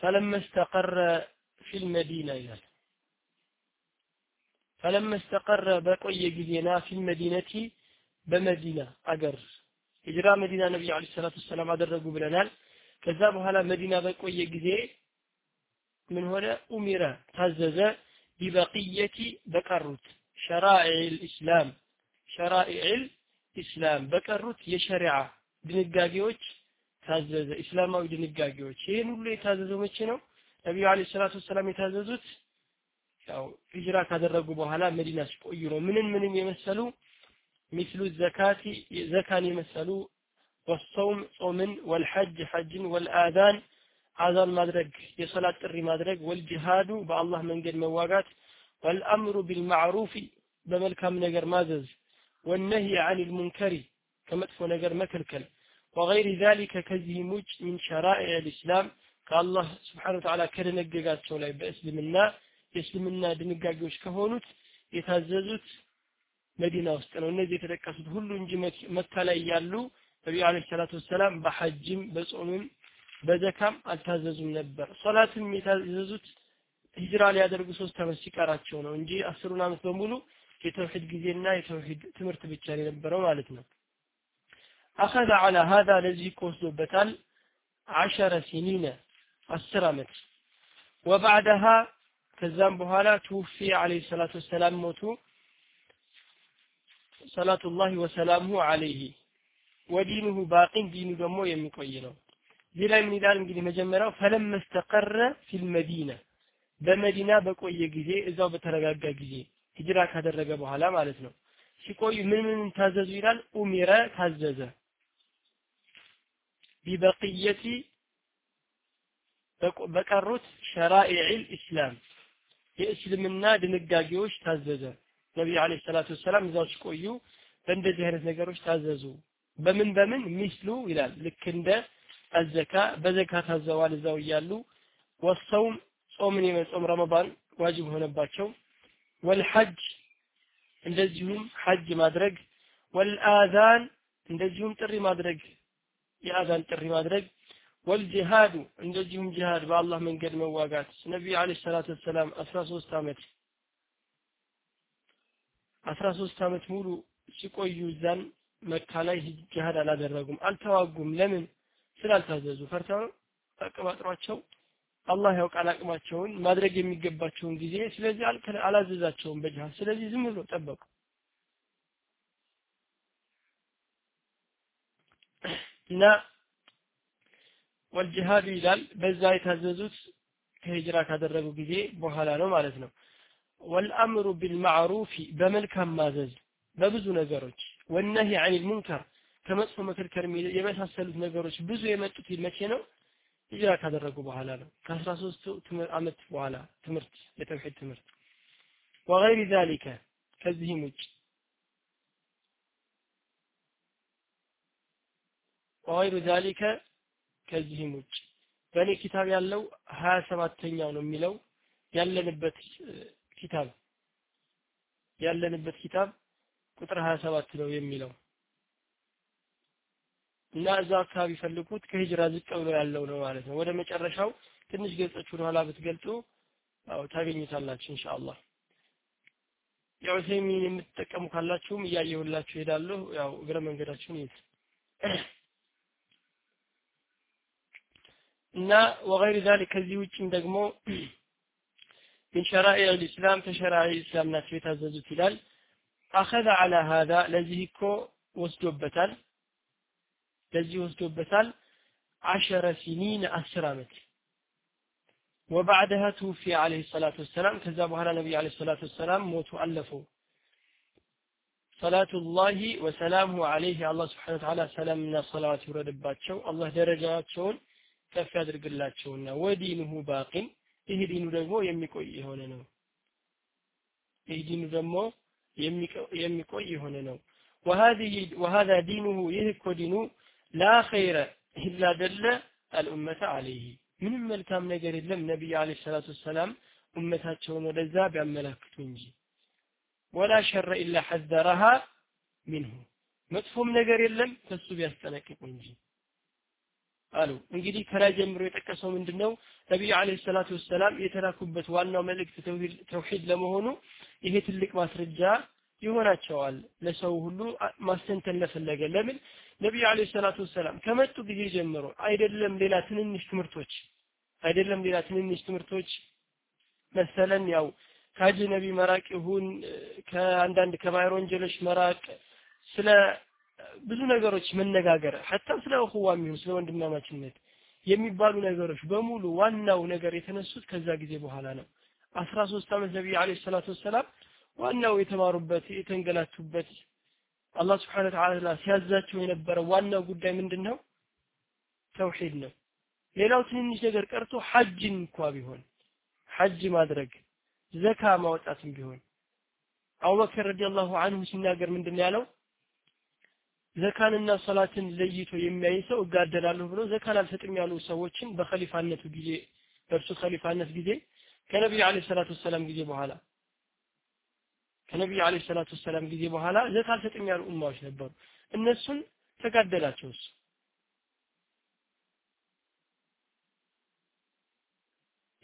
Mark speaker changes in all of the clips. Speaker 1: فلما استقر في المدينة فلما استقر بقي جزينا في المدينة بمدينة أجر إجراء مدينة النبي عليه الصلاة والسلام أدرجوا بلنال كذا بهلا مدينة بقي جزي من هنا أمر تزز ببقية بقرت شرائع الإسلام شرائع الإسلام بقرت يشرع دنقاقيوش ታዘዘ እስላማዊ ድንጋጌዎች ይህን ሁሉ የታዘዘው መቼ ነው ነቢዩ አለይሂ ሰላቱ ወሰላም የታዘዙት ያው ሂጅራ ካደረጉ በኋላ መዲና ሲቆዩ ነው ምንን ምንን የመሰሉ ሚስሉ ዘካቲ ዘካን የመሰሉ ወሰውም ጾምን ወልሐጅ ሐጅን ወልአዛን አዛን ማድረግ የሶላት ጥሪ ማድረግ ወልጂሃዱ በአላህ መንገድ መዋጋት ወልአምሩ ቢልማዕሩፍ በመልካም ነገር ማዘዝ ወነህይ አን ልሙንከሪ ከመጥፎ ነገር መከልከል ወገይሪ ዛሊከ ከዚህም ውጭ ሚን ሸራኢዕ ልእስላም ከአላህ ስብሓን ወተዓላ ከደነገጋቸው ላይ በእስልምና የእስልምና ድንጋጌዎች ከሆኑት የታዘዙት መዲና ውስጥ ነው። እነዚህ የተጠቀሱት ሁሉ እንጂ መካ ላይ ያሉ ነቢዩ ዓለይሂ ሰላቱ ወሰላም በሐጅም በጾምም በዘካም አልታዘዙም ነበር። ሶላትም የታዘዙት ሂጅራ ሊያደርጉ ሶስት ዓመት ሲቀራቸው ነው እንጂ አስሩን ዓመት በሙሉ የተውሂድ ጊዜና የተውሂድ ትምህርት ብቻ የነበረው ማለት ነው። አኸዘ አላ ሀዛ ለዚህ እኮ ወስዶበታል አሸረ ሲኒነ አስር ዓመት ወባዕደሃ ከዛም በኋላ ትውፊ አለይሂ ሰላቱ ወሰላም ሞቱ ሰላቱላሂ ወሰላሙሁ አለይሂ ወዲኑሁ ባቂን ዲኑ ደግሞ የሚቆይ ነው እዚህ ላይ ምን ይላል እንግዲህ መጀመሪያው ፈለመ እስተቀረ ፊል መዲና በመዲና በቆየ ጊዜ እዛው በተረጋጋ ጊዜ ሂጅራ ካደረገ በኋላ ማለት ነው ሲቆዩ ምን ምን ታዘዙ ይላል ኡሚረ ታዘዘ ቢበቅየቲ በቀሩት ሸራኢዕል ኢስላም የእስልምና ድንጋጌዎች ታዘዘ። ነቢዩ ዓለይሂ ሰላቱ ወሰላም እዛው ሲቆዩ በእንደዚህ አይነት ነገሮች ታዘዙ። በምን በምን ሚስሉ ይላል። ልክ እንደ አዘካ በዘካ ታዘዋል እዛው እያሉ ወሰውም ጾምን የመጾም ረመዳን ዋጅብ ሆነባቸው። ወልሐጅ እንደዚሁም ሐጅ ማድረግ ወልአዛን እንደዚሁም ጥሪ ማድረግ የአዛን ጥሪ ማድረግ ወልጂሃዱ እንደዚሁም ጂሃድ በአላህ መንገድ መዋጋት ነቢዩ አለይሂ ሰላቱ ወሰላም 13 ዓመት 13 ዓመት ሙሉ ሲቆዩ እዛን መካ ላይ ጂሃድ አላደረጉም አልተዋጉም ለምን ስላልታዘዙ ፈርተው አቀባጥሯቸው አላህ ያውቃል አቅማቸውን ማድረግ የሚገባቸውን ጊዜ ስለዚህ አላዘዛቸውም በጅሃድ ስለዚህ ዝም ብሎ ጠበቁ እና ወልጅሃዱ ይላል በዛ የታዘዙት ከሂጅራ ካደረጉ ጊዜ በኋላ ነው ማለት ነው። ወልአምሩ ቢልማዕሩፊ በመልካም ማዘዝ በብዙ ነገሮች ወነሂ አኒል ሙንከር ከመጥፎ መከልከል የመሳሰሉት ነገሮች ብዙ የመጡት መቼ ነው? ሂጅራ ካደረጉ በኋላ ነው። ከአስራ ሶስቱ ዓመት በኋላ ትምህርት የተውሂድ ትምህርት ወገይሪ ዛሊከ ከዚህም ውጭ ወይሩ ዛሊከ ከዚህም ውጭ በእኔ ኪታብ ያለው ሀያ ሰባተኛው ነው የሚለው ያለንበት ኪታብ ያለንበት ኪታብ ቁጥር 27 ነው የሚለው እና እዛ አካባቢ ፈልጉት ከሂጅራ ዝቅ ብሎ ያለው ነው ማለት ነው። ወደ መጨረሻው ትንሽ ገጾች ወደ ኋላ ብትገልጡ አዎ ታገኙታላችሁ ኢንሻአላህ። የዑሰይሚን የምትጠቀሙ ካላችሁም እያየሁላችሁ ሄዳለሁ። ያው እግረ መንገዳችሁን ይይዝ እና ወገይር ዛሊክ ከዚህ ውጭም ደግሞ من شرائع الإسلام كشرائع الإسلام ناس يتعززوا تلال أخذ على هذا لذيه كو وستوبتال لذيه وستوبتال عشر سنين أسرامت وبعدها توفي عليه الصلاة والسلام كذابها النبي عليه الصلاة والسلام موت ألفه صلاة الله وسلامه عليه الله سبحانه وتعالى سلام من الصلاة ورد باتشو الله درجات شون كف يدرك الله تشونا ودينه باق إهدين رمو يمكوي هنا إهدين رمو يمكوي هنا وهذه وهذا دينه يهك دينه لا خير إلا دل الأمة عليه من الملكة من جريد لم نبي عليه الصلاة والسلام أمة تشونا رزاب عملك تنجي ولا شر إلا حذرها منه مدفوم نجر يلم تسو بيستنك كونجي አሉ። እንግዲህ ከላይ ጀምሮ የጠቀሰው ምንድነው? ነቢዩ አለይሂ ሰላቱ ወሰላም የተላኩበት ዋናው መልእክት ተውሂድ ለመሆኑ ይሄ ትልቅ ማስረጃ ይሆናቸዋል። ለሰው ሁሉ ማስተንተን ለፈለገ ለምን ነቢዩ አለይሂ ሰላቱ ወሰላም ከመጡ ጊዜ ጀምሮ አይደለም ሌላ ትንንሽ ትምህርቶች አይደለም ሌላ ትንንሽ ትምህርቶች መሰለን ያው ከአጅነቢ መራቅ ይሁን ከአንዳንድ ከባይር ወንጀሎች መራቅ ስለ ብዙ ነገሮች መነጋገር ሐታ ስለ እኹዋ የሚሆን ስለ ወንድማማችነት የሚባሉ ነገሮች በሙሉ ዋናው ነገር የተነሱት ከዛ ጊዜ በኋላ ነው። 13 ዓመት ነብዩ አለይሂ ሰላቱ ወሰላም ዋናው የተማሩበት የተንገላቱበት አላህ ስብሐነ ወተዓላ ሲያዛቸው የነበረ ዋናው ጉዳይ ምንድን ነው? ተውሂድ ነው። ሌላው ትንንሽ ነገር ቀርቶ ሐጅን እንኳ ቢሆን ሐጅ ማድረግ ዘካ ማውጣትም ቢሆን አቡበከር ረዲየላሁ ዐንሁ ሲናገር ምንድን ያለው ዘካንና ሰላትን ለይቶ የሚያይ ሰው እጋደላለሁ ብሎ ዘካን አልሰጥም ያሉ ሰዎችን በኸሊፋነቱ ጊዜ በእርሱ ኸሊፋነት ጊዜ ከነቢዩ አለይሂ ሰላቱ ወሰላም ጊዜ በኋላ ከነቢዩ አለይሂ ሰላቱ ወሰላም ጊዜ በኋላ ዘካ አልሰጥም ያሉ ኡማዎች ነበሩ። እነሱን ተጋደላቸው እሱ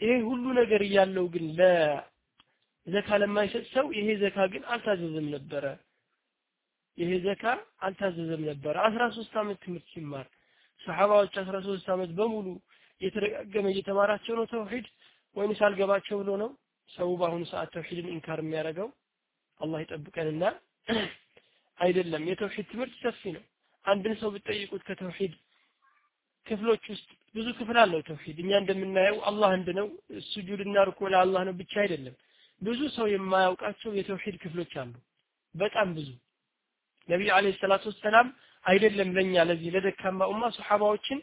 Speaker 1: ይሄ ሁሉ ነገር እያለው ግን ለዘካ ለማይሰጥ ሰው ይሄ ዘካ ግን አልታዘዝም ነበረ ይሄ ዘካ አልታዘዘም ነበር 13 ዓመት ትምህርት ሲማር ሰሃባዎች 13 ዓመት በሙሉ የተረጋገመ እየተማራቸው ነው ተውሂድ ወይንስ አልገባቸው ብሎ ነው ሰው በአሁኑ ሰዓት ተውሂድን ኢንካር የሚያደርገው አላህ ይጠብቀንና አይደለም የተውሂድ ትምህርት ሰፊ ነው አንድን ሰው ብትጠይቁት ከተውሂድ ክፍሎች ውስጥ ብዙ ክፍል አለው ተውሂድ እኛ እንደምናየው አላህ አንድ ነው ስጁድና ርኩ ለአላህ ነው ብቻ አይደለም ብዙ ሰው የማያውቃቸው የተውሂድ ክፍሎች አሉ በጣም ብዙ ነቢዩ አለይሂ ሰላቱ ሰላም አይደለም ለኛ ለዚህ ለደካማ ኡማ ሱሐባዎችን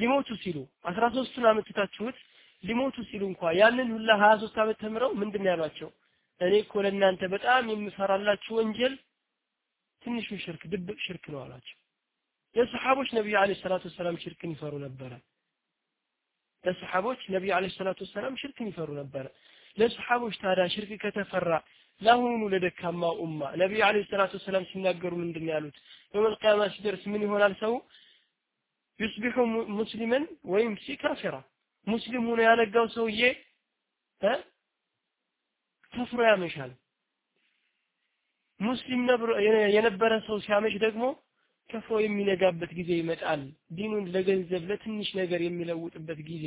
Speaker 1: ሊሞቱ ሲሉ 13ቱን አመትታችሁት ሊሞቱ ሲሉ እንኳ ያንን ሁላ 23 አመት ተምረው ምንድን ያሏቸው? እኔ እኮ ለእናንተ በጣም የምፈራላችሁ ወንጀል ትንሹ ሽርክ ድብቅ ሽርክ ነው አሏቸው። የሰሐቦች ነብዩ አለይሂ ሰላቱ ወሰላም ሽርክን ይፈሩ ነበረ። ለሰሐቦች ነብዩ አለይሂ ሰላቱ ወሰላም ሽርክን ይፈሩ ነበረ። ለሰሐቦች ታዲያ ሽርክ ከተፈራ ለአሁኑ ለደካማ ኡማ ነቢዩ አለይሂ ሰላቱ ሰላም ሲናገሩ ምንድነው ያሉት? የውመል ቂያማ ሲደርስ ምን ይሆናል ሰው? ዩስቢሑ ሙስሊመን ወይም ካፊራ። ሙስሊም ሆኖ ያነጋው ሰውዬ ከፍሮ ያመሻል። ሙስሊም የነበረ ሰው ሲያመሽ ደግሞ ከፍሮ የሚነጋበት ጊዜ ይመጣል። ዲኑን ለገንዘብ ለትንሽ ነገር የሚለውጥበት ጊዜ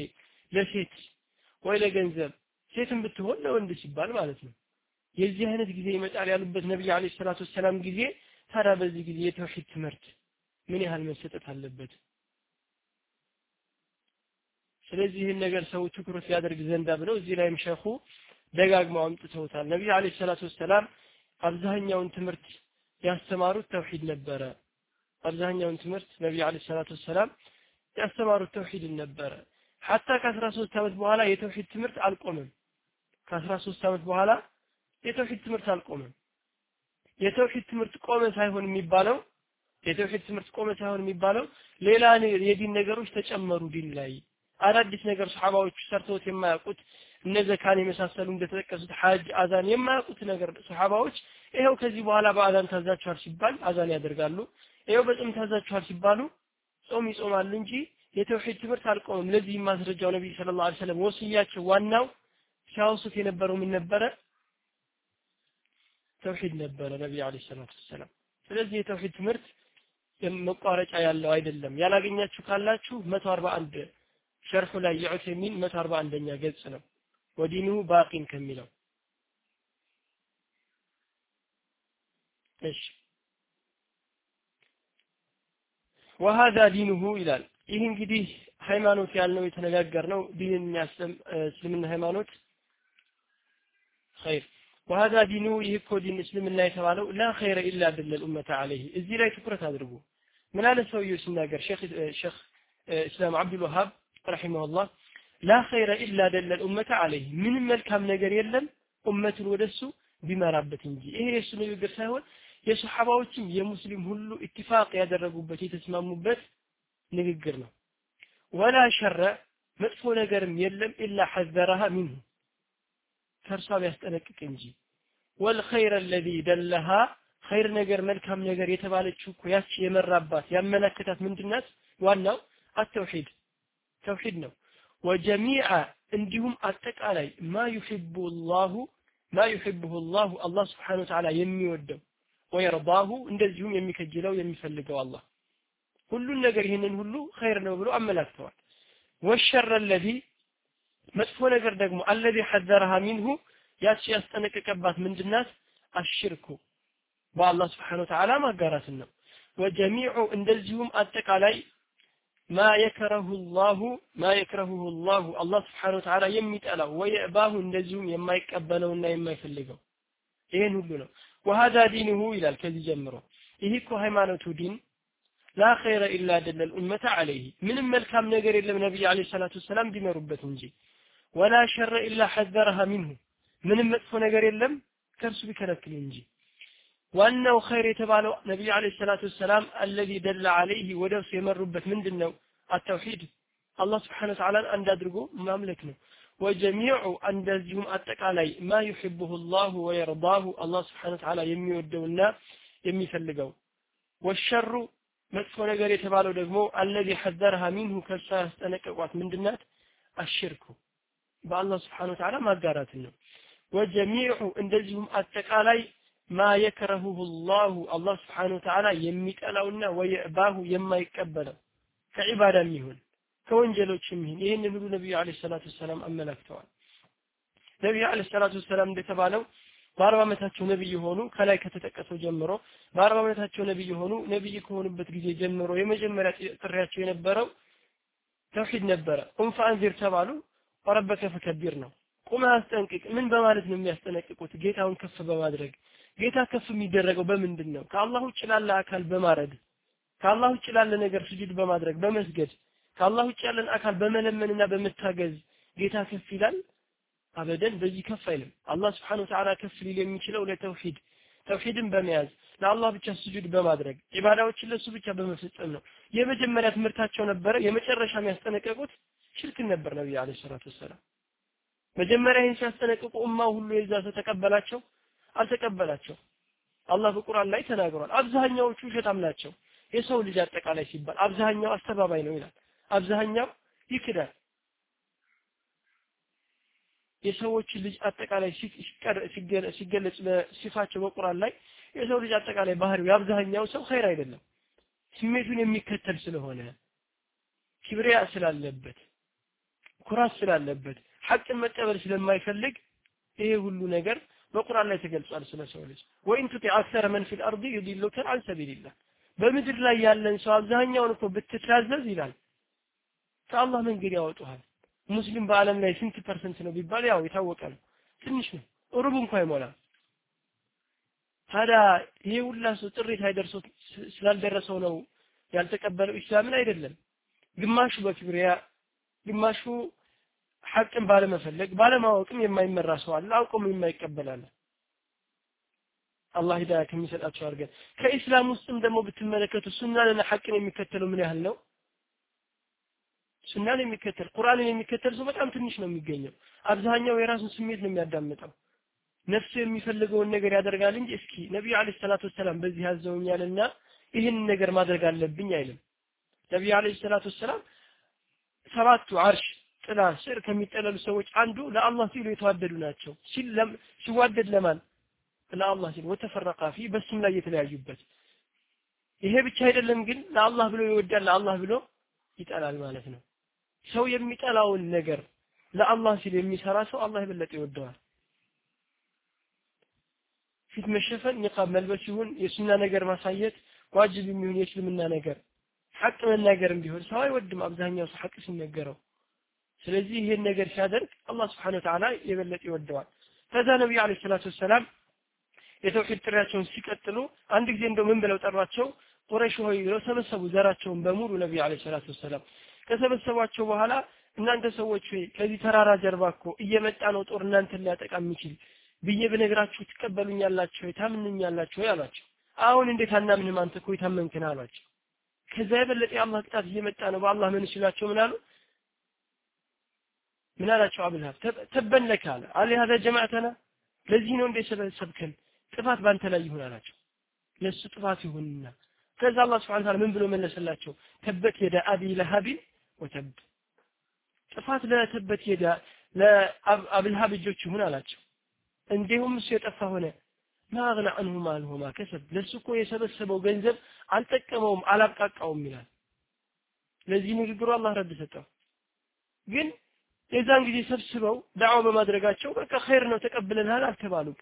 Speaker 1: ለሴት ወይ ለገንዘብ ሴትም ብትሆን ለወንድ ሲባል ማለት ነው። የዚህ አይነት ጊዜ ይመጣል ያሉበት ነብይ አለይሂ ሰላቱ ሰላም ጊዜ ታዲያ በዚህ ጊዜ የተውሂድ ትምህርት ምን ያህል መሰጠት አለበት? ስለዚህ ነገር ሰው ትኩረት ያደርግ ዘንዳ ብለው እዚህ ላይም ሸኹ ደጋግመው አምጥተውታል። ነብይ አለይሂ ሰላቱ ሰላም አብዛኛውን ትምህርት ያስተማሩት ተውሂድ ነበረ። አብዛኛውን ትምህርት ነብይ አለይሂ ሰላቱ ሰላም ያስተማሩት ተውሂድ ነበረ። ሐታ ከ13 ዓመት በኋላ የተውሂድ ትምህርት አልቆምም። ከ13 ዓመት በኋላ የተውሂድ ትምህርት አልቆመም። የተውሂድ ትምህርት ቆመ ሳይሆን የሚባለው የተውሂድ ትምህርት ቆመ ሳይሆን የሚባለው ሌላ የዲን ነገሮች ተጨመሩ ዲን ላይ አዳዲስ ነገር ሰሓባዎቹ ሰርተውት የማያውቁት እነ ዘካን የመሳሰሉ እንደተጠቀሱት ሐጅ፣ አዛን የማያውቁት ነገር ሰሓባዎች ይኸው ከዚህ በኋላ በአዛን ታዛችኋል ሲባል አዛን ያደርጋሉ። ይኸው በጾም ታዛችኋል ሲባሉ ጾም ይጾማሉ እንጂ የተውሂድ ትምህርት አልቆመም። ለዚህ ማስረጃው ነቢይ ሰለላሁ ዐለይሂ ወሰለም ወስያቸው ዋናው ሲያወሱት የነበረው ምን ነበረ? ተውሂድ ነበረ ነቢይ አለይሂ ሰላቱ ወሰላም። ስለዚህ የተውሂድ ትምህርት መቋረጫ ያለው አይደለም። ያላገኛችሁ ካላችሁ 141 ሸርሑ ላይ የዑሰይሚን 141ኛ ገጽ ነው ወዲኑ ባቂን ከሚለው እሺ ወሃዛ ዲኑሁ ይላል። ይህ እንግዲህ ሃይማኖት ያልነው የተነጋገር ነው። ዲንን የሚያስተም እስልምና ሃይማኖት ኸይር وهذا دينه يهكو دين اسلم الله يتبعله لا خير إلا بل الأمة عليه إذ لا يتكرة تدربه من هذا سوي يسمى شيخ, شيخ آه، إسلام عبد الوهاب رحمه الله لا خير إلا دل الأمة عليه من الملك هم نقر يلم أمة الودس بما ربت نجي إيه يسمى يقر سهوا يا صحابة وتم يا مسلم هلو اتفاق يا دربو بتي تسمى مبت نقرنا ولا شر مدفو نقر يلم إلا حذرها منه ترسى بيست كنجي والخير الذي دلها خير نجر ملكام نجر يتبالي تشوكو ياسي يمر رباس يامنا كتاف من الناس وانو التوحيد نو وجميع عندهم أتك علي ما يحب الله ما يحبه الله الله سبحانه وتعالى يمي وده ويرضاه عندهم يمي كجلا ويمي فلقه الله كل النجر هنا نهلو خير نوبلو أما لا والشر الذي مسفو نجر دقمو الذي حذرها منه ያቺ ያስጠነቀቀባት ምንድናት? አሽርኩ በአላህ ስብሓነ ወተዓላ ማጋራትን ነው። ወጀሚዑ እንደዚሁም አጠቃላይ ማ የከረሁ ላሁ ማ የክረሁሁ ላሁ አላህ ስብሓነ ወተዓላ የሚጠላው ወየእባሁ እንደዚሁም የማይቀበለውና የማይፈልገው ይህን ሁሉ ነው። ወሀዛ ዲንሁ ይላል ከዚህ ጀምሮ ይህ እኮ ሃይማኖቱ ዲን ላ ኸይረ ኢላ ደለል ልኡመተ አለይህ ምንም መልካም ነገር የለም ነቢይ ዓለይሂ ሰላቱ ወሰላም ቢመሩበት እንጂ ወላ ሸረ ኢላ ሐዘረሃ ሚንሁ ምንም መጥፎ ነገር የለም ከእርሱ ቢከለክል እንጂ ዋናው ኸይር የተባለው ነቢዩ አለይሂ ሰላቱ ወሰላም አለዚ ደለ አለይህ ወደ እርሱ የመሩበት ምንድን ነው አተውሂድ አላህ ስብሓነ ወተዓላን አንድ አድርጎ ማምለክ ነው ወጀሚዑ እንደዚሁም አጠቃላይ ማ ዩሕቡሁ ላሁ ወየርዳሁ አላህ ስብሓነ ወተዓላ የሚወደውና የሚፈልገው ወሸሩ መጥፎ ነገር የተባለው ደግሞ አለዚ ሐዘርሃ ሚንሁ ከእሷ ያስጠነቀቋት ምንድናት አሽርኩ በአላህ ስብሓነ ወተዓላ ማጋራትን ነው ወጀሚዑ እንደዚሁም አጠቃላይ ማ የክረሁሁ ላሁ አላህ ስብሓነ ወተዓላ የሚጠላውና ወየእባሁ የማይቀበለው ከዒባዳም ይሁን ከወንጀሎችም ይሁን ይህንን ሁሉ ነቢዩ አለ ሰላቱ ወሰላም አመላክተዋል። ነቢዩ አለ ሰላቱ ወሰላም እንደተባለው በአርባ ዓመታቸው ነብይ ሆኑ። ከላይ ከተጠቀሰው ጀምሮ በአርባ ዓመታቸው ነብይ ሆኑ። ነብይ ከሆኑበት ጊዜ ጀምሮ የመጀመሪያ ጥሪያቸው የነበረው ተውሂድ ነበረ። ቁም ፈአንዚር ተባሉ። ወረበከ ፈከቢር ነው። ቁመ አስጠንቅቅ። ምን በማለት ነው የሚያስጠነቅቁት? ጌታውን ከፍ በማድረግ ጌታ ከፍ የሚደረገው በምንድን ነው? ከአላህ ውጭ ላለ አካል በማረድ ከአላህ ውጭ ላለ ነገር ስጁድ በማድረግ በመስገድ ከአላህ ውጭ ያለን አካል በመለመንና በመታገዝ ጌታ ከፍ ይላል? አበደን። በዚህ ከፍ አይልም። አላህ ስብሐነሁ ወተዓላ ከፍ ሊል የሚችለው ለተውሂድ ተውሂድን በመያዝ ለአላህ ብቻ ስጁድ በማድረግ ኢባዳዎችን ለሱ ብቻ በመፈጸም ነው። የመጀመሪያ ትምህርታቸው ነበረ። የመጨረሻ የሚያስጠነቀቁት ሽርክን ነበር ነብዩ አለይሂ ሰላቱ ወሰላም መጀመሪያ ይህን ሲያስጠነቅቁ ኡማ ሁሉ የዛ ሰው ተቀበላቸው አልተቀበላቸው አላህ በቁርአን ላይ ተናግሯል። አብዛኛዎቹ ውሸታም ናቸው። የሰው ልጅ አጠቃላይ ሲባል አብዛኛው አስተባባይ ነው ይላል። አብዛኛው ይክዳል። የሰዎች ልጅ አጠቃላይ ሲገለጽ በሲፋቸው በቁርአን ላይ የሰው ልጅ አጠቃላይ ባህሪው የአብዛኛው ሰው ኸይር አይደለም። ስሜቱን የሚከተል ስለሆነ ኪብሪያ ስላለበት ኩራት ስላለበት ሐቅን መቀበል ስለማይፈልግ ይሄ ሁሉ ነገር በቁርአን ላይ ተገልጿል ስለ ሰው ልጅ ወይን ቱቲ አክሰረ መን ፊል አርዲ ዩዲሉከ አን ሰቢልላህ በምድር ላይ ያለን ሰው አብዛኛውን እኮ ብትታዘዝ ይላል ከአላህ መንገድ ያወጡሃል ሙስሊም በአለም ላይ ስንት ፐርሰንት ነው ቢባል ያው የታወቀ ነው ትንሽ ነው እሩብ እንኳ አይሞላም ታዲያ ይሄ ሁላ ሰው ጥሪ ሳይደርሰው ስላልደረሰው ነው ያልተቀበለው ኢስላምን አይደለም ግማሹ በክብሪያ ግማሹ ሐቅን ባለመፈለግ ባለማወቅም የማይመራ ሰው አለ፣ አውቆም የማይቀበል አላህ ሂዳያ ከሚሰጣቸው አድርገን ከኢስላም ውስጥም ደግሞ ብትመለከቱ ሱናንና ሐቅን የሚከተለው ምን ያህል ነው? ሱናን የሚከተል ቁርአንን የሚከተል ሰው በጣም ትንሽ ነው የሚገኘው። አብዛኛው የራሱን ስሜት ነው የሚያዳምጠው። ነፍሱ የሚፈልገውን ነገር ያደርጋል እንጂ እስኪ ነቢዩ አለይሂ ሰላቱ ወሰላም በዚህ አዘውኛልና ይህን ነገር ማድረግ አለብኝ አይልም። ነቢዩ አለይሂ ሰላቱ ወሰላም ሰባቱ አርሽ ጥላ ስር ከሚጠለሉ ሰዎች አንዱ ለአላህ ሲሉ የተዋደዱ ናቸው። ሲዋደድ ለማን ለአላህ ሲል ወተፈረቃ ፊ በሱም ላይ የተለያዩበት። ይሄ ብቻ አይደለም ግን ለአላህ ብሎ ይወዳል፣ ለአላህ ብሎ ይጠላል ማለት ነው። ሰው የሚጠላውን ነገር ለአላህ ሲል የሚሰራ ሰው አላህ የበለጠ ይወደዋል። ፊት መሸፈን፣ ኒቃብ መልበስ ይሁን የሱና ነገር ማሳየት ዋጅብ የሚሆን የእስልምና ነገር ሐቅ መናገርም ቢሆን ሰው አይወድም። አብዛኛው ሰው ሐቅ ሲነገረው ስለዚህ ይሄን ነገር ሲያደርግ አላህ ስብሐነ ወተዓላ የበለጠ ይወደዋል። ከዛ ነብዩ አለይሂ ሰላቱ ወሰላም የተውሂድ ጥሪያቸውን ሲቀጥሉ አንድ ጊዜ እንደው ምን ብለው ጠሯቸው? ቁረይሽ ሆይ ብለው ሰበሰቡ ዘራቸውን በሙሉ ነብዩ አለይሂ ሰላቱ ወሰላም ከሰበሰቧቸው በኋላ እናንተ ሰዎች ሆይ ከዚህ ተራራ ጀርባ እኮ እየመጣ ነው ጦር እናንተን ሊያጠቃ የሚችል ብዬ ብነግራችሁ ትቀበሉኛላችሁ ወይ ታምኑኛላችሁ ወይ አሏቸው። አሁን እንዴት አናምንም አንተ እኮ የታመንክን አሏቸው። ከዛ የበለጠ የአላህ ቅጣት እየመጣ ነው በአላህ ምን ይችላቸው ምን አሉ? ምን አላቸው አብልሃብ ተበን ለከ አለ አሊሃዛ ጀማዕተና ለዚህ ነው እንደ ሰበሰብከን ጥፋት ባንተ ላይ ይሁን አላቸው ለሱ ጥፋት ይሁንና ከዛ አላህ Subhanahu Ta'ala ምን ብሎ መለሰላቸው ተበት የዳ አቢ ለሃቢን ወተብ ጥፋት ለተበት የዳ ለአብልሃብ እጆች ይሁን አላቸው እንዲሁም እሱ የጠፋ ሆነ ማግና አንሁ ማልሁ ማከሰብ ለሱ እኮ የሰበሰበው ገንዘብ አልጠቀመውም አላብቃቃውም ይላል ለዚህ ንግግሩ አላህ ረድ ሰጠው ግን የዛን ጊዜ ሰብስበው ዳዋ በማድረጋቸው በቃ ኸይር ነው ተቀብለናል አልተባሉም።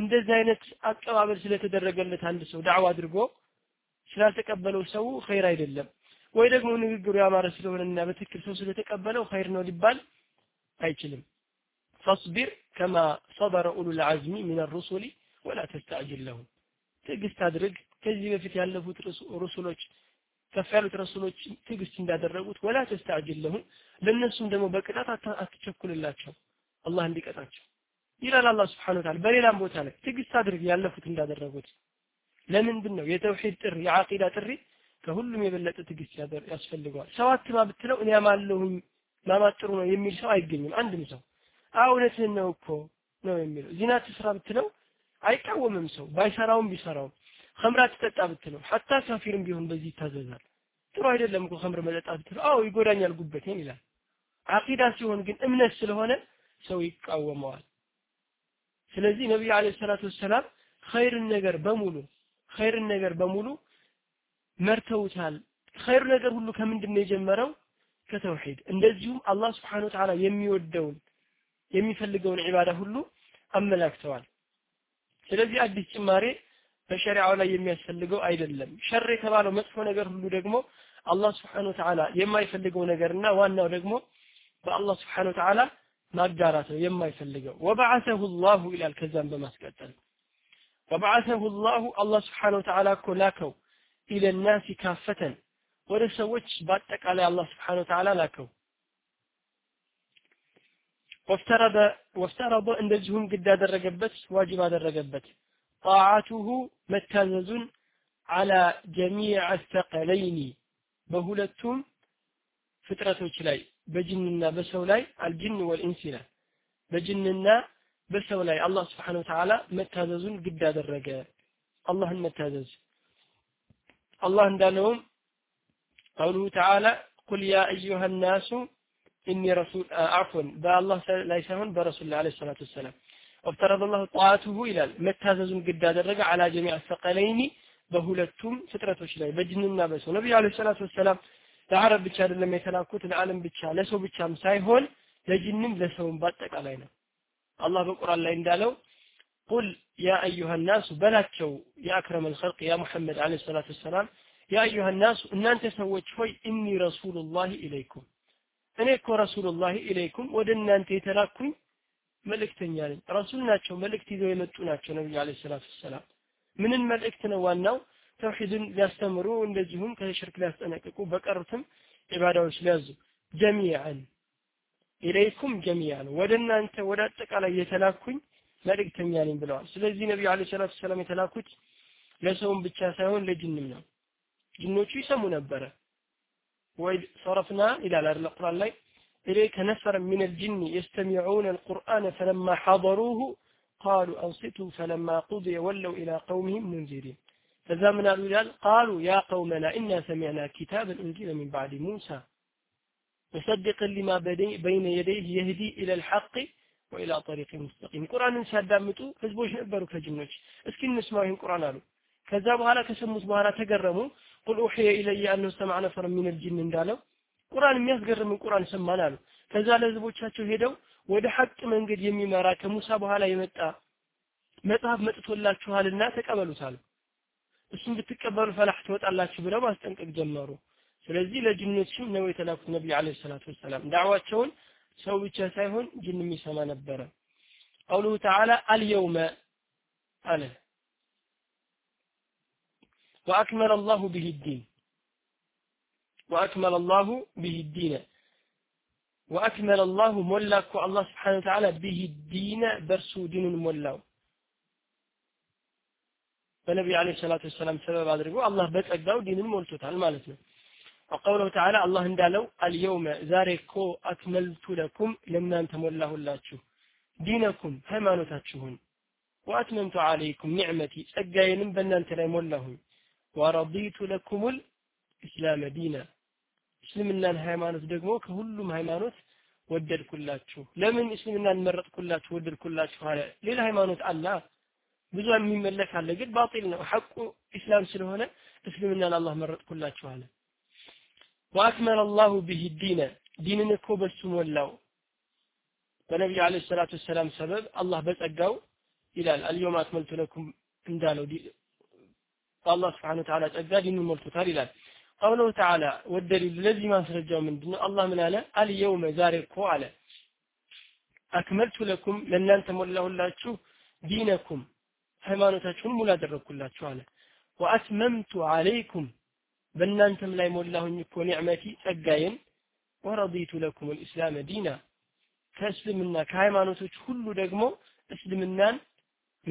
Speaker 1: እንደዚህ አይነት አቀባበል ስለተደረገለት አንድ ሰው ዳዕዋ አድርጎ ስላልተቀበለው ሰው ኸይር አይደለም ወይ ደግሞ ንግግሩ ያማረ ስለሆነና በትክክል ሰው ስለተቀበለው ኸይር ነው ሊባል አይችልም። ፈስቢር ከማ ሰበረ ኡሉል ዐዝሚ ሚነ ሩሱሊ ወላ ተስተዕጅል ለሁም። ትዕግስት አድርግ ከዚህ በፊት ያለፉት ሩሱሎች ከፍ ያሉት ረሱሎች ትዕግስት እንዳደረጉት ወላ ተስተዕጅል ለሁም ለእነሱም ደግሞ በቅጣት አትቸኩልላቸው አላህ እንዲቀጣቸው ይላል አላህ ስብሐነ ወተዓላ በሌላም ቦታ ላይ ትዕግስት አድርግ ያለፉት እንዳደረጉት ለምንድን ነው የተውሂድ ጥሪ የዓቂዳ ጥሪ ከሁሉም የበለጠ ትዕግስት ያስፈልገዋል ሰው አትማ ብትለው እኔ አማለሁኝ ማማት ነው የሚል ሰው አይገኝም አንድም ሰው እውነትህን ነው እኮ ነው የሚለው ዚና ትስራ ብትለው አይቃወምም ሰው ባይሰራውም ቢሰራውም ኸምራ ትጠጣ ብትለው ሐታ ካፊርም ቢሆን በዚህ ይታዘዛል። ጥሩ አይደለም እኮ ኸምር መጠጣት ብትለው አዎ ይጎዳኛል ጉበቴን ይላል። አቂዳ ሲሆን ግን እምነት ስለሆነ ሰው ይቃወመዋል። ስለዚህ ነቢዩ ዓለይሂ ሰላቱ ወሰላም ኸይርን ነገር በሙሉ ኸይርን ነገር በሙሉ መርተውታል። ኸይር ነገር ሁሉ ከምንድን ነው የጀመረው? ከተውሂድ። እንደዚሁም አላህ ስብሓነሁ ወተዓላ የሚወደውን የሚፈልገውን ዒባዳ ሁሉ አመላክተዋል። ስለዚህ አዲስ ጭማሬ በሸሪዓው ላይ የሚያስፈልገው አይደለም ሸር የተባለው መጥፎ ነገር ሁሉ ደግሞ الله سبحانه وتعالى يما የማይፈልገው نقرنا وانا ደግሞ በአላህ سبحانه وتعالى ما ማጋራት يما የማይፈልገው وبعثه الله الى الكذب بمسقطن وبعثه الله الله سبحانه وتعالى كلاكو الى الناس كافه باتك على الله سبحانه وتعالى لكو وافترض وافترض ان دجهم قد ادرجبت واجب ادرجبت طاعته متازز على جميع الثقلين بهلتهم فترة وشلاي بجننا بسولاي الجن والإنسنا بجننا بسولاي الله سبحانه وتعالى متازز قد الرجاء الله المتازز الله دانهم قوله تعالى قل يا أيها الناس إني رسول عفوا الله ليس يسهون برسول الله عليه الصلاة والسلام ወፍተረደ ላሁ ጣዓቱሁ ይላል መታዘዙን ግድ አደረገ አላ ጀሚዕ ሰቀለይኒ በሁለቱም ፍጥረቶች ላይ በጅንና በሰው ነቢዩ አለ ሰላት ወሰላም ለአረብ ብቻ አይደለም የተላኩት ለዓለም ብቻ ለሰው ብቻም ሳይሆን ለጅንም ለሰውም በአጠቃላይ ነው አላህ በቁርአን ላይ እንዳለው ቁል ያ አዩሃ ናሱ በላቸው የአክረመ ልኸልቅ ያ ሙሐመድ አለ ሰላት ወሰላም ያ አዩሃ ናሱ እናንተ ሰዎች ሆይ እኒ ረሱሉላሂ ኢለይኩም እኔ እኮ ረሱሉላሂ ኢለይኩም ወደ እናንተ የተላኩኝ መልእክተኛ ነኝ ረሱል ናቸው መልእክት ይዘው የመጡ ናቸው ነብዩ አለይሂ ሰላቱ ሰላም ምንን መልእክት ነው ዋናው ተውሂድን ሊያስተምሩ እንደዚሁም ከሽርክ ሊያስጠነቅቁ በቀሩትም ኢባዳዎች ሊያዙ ጀሚዓን ኢለይኩም ጀሚዓን ወደ እናንተ ወደ አጠቃላይ የተላኩኝ መልእክተኛ ነኝ ብለዋል ስለዚህ ነብዩ አለይሂ ሰላቱ ሰላም የተላኩት ለሰውም ብቻ ሳይሆን ለጅንም ነው ጅኖቹ ይሰሙ ነበረ ወይ ሰረፍና ይላል አይደል ቁርአን ላይ إليك نفرا من الجن يستمعون القرآن فلما حضروه قالوا أنصتوا فلما قضي ولوا إلى قومهم منذرين فزامنا الولال قالوا يا قومنا إنا سمعنا كتابا أنزل من بعد موسى مصدقا لما بين يديه يهدي إلى الحق وإلى طريق مستقيم القرآن دامته فزبوش نبرو كجنوش اسكن نسمعهم القرآن قالوا كذا بهالا كسموت بهالا تقرموا قل أوحي إلي أنه استمع نفر من الجن قالوا ቁርአን የሚያስገርምን ቁርአን ሰማን አሉ። ከዛ ለህዝቦቻቸው ሄደው ወደ ሐቅ መንገድ የሚመራ ከሙሳ በኋላ የመጣ መጽሐፍ መጥቶላችኋልና ተቀበሉታል። እሱን ብትቀበሉ ፈላህ ትወጣላችሁ ብለው ማስጠንቀቅ ጀመሩ። ስለዚህ ለጅኖችም ነው የተላኩት ነብይ አለይሂ ሰላቱ ወሰላም ዳዕዋቸውን ሰው ብቻ ሳይሆን ጅን የሚሰማ ነበረ። ቀውሉሁ ተዓላ አልየውመ አለ ወአክመለ አላሁ ቢሂ ዲን وأكمل الله به الدين وأكمل الله ملاك الله سبحانه وتعالى به الدين برسو دين الملو فنبي عليه الصلاة والسلام سبب أدركه الله بيت أكداو دين الملتو تعالى مالتنا وقوله تعالى الله اندالو اليوم زاركو أكملت لكم لما أنت ملاه الله دينكم هما نتاتشهن وأتممت عليكم نعمتي أجاين بنا أنت لهم ورضيت لكم الإسلام دينا እስልምናን ሃይማኖት ደግሞ ከሁሉም ሃይማኖት ወደድኩላችሁ። ለምን እስልምናን መረጥኩላችሁ ወደድኩላችሁ አለ። ሌላ ሃይማኖት አላ ብዙ የሚመለክ አለ፣ ግን ባጢል ነው። ሐቁ ኢስላም ስለሆነ እስልምናን አላህ መረጥኩላችሁ አለ። ወአክመለ አላሁ ቢሂ ዲነ ዲንን እኮ በሱ ሞላው በነቢዩ አለ ሰላቱ ሰላም ሰበብ አላህ በጸጋው ይላል አልየውም አክመልቱ ለኩም እንዳለው በአላህ ስብሐነ ወተዓላ ጸጋ ዲንን ሞልቶታል ይላል። ቀውለው ተዓላ ወደሊሉ ለዚህ ማስረጃው ምንድነው? አላህ ምን አለ? አልየውመ ዛሬ እኮ አለ አክመልቱ ለኩም ለእናንተ ሞላሁላችሁ ዲነኩም ሃይማኖታችሁን ሙሉ አደረግኩላችሁ አለ። ወአትመምቱ አለይኩም በእናንተም ላይ ሞላሁኝ እኮ ኒዕመቲ ጸጋዬን ወረዲቱ ለኩም ልእስላመ ዲና ከእስልምና ከሃይማኖቶች ሁሉ ደግሞ እስልምናን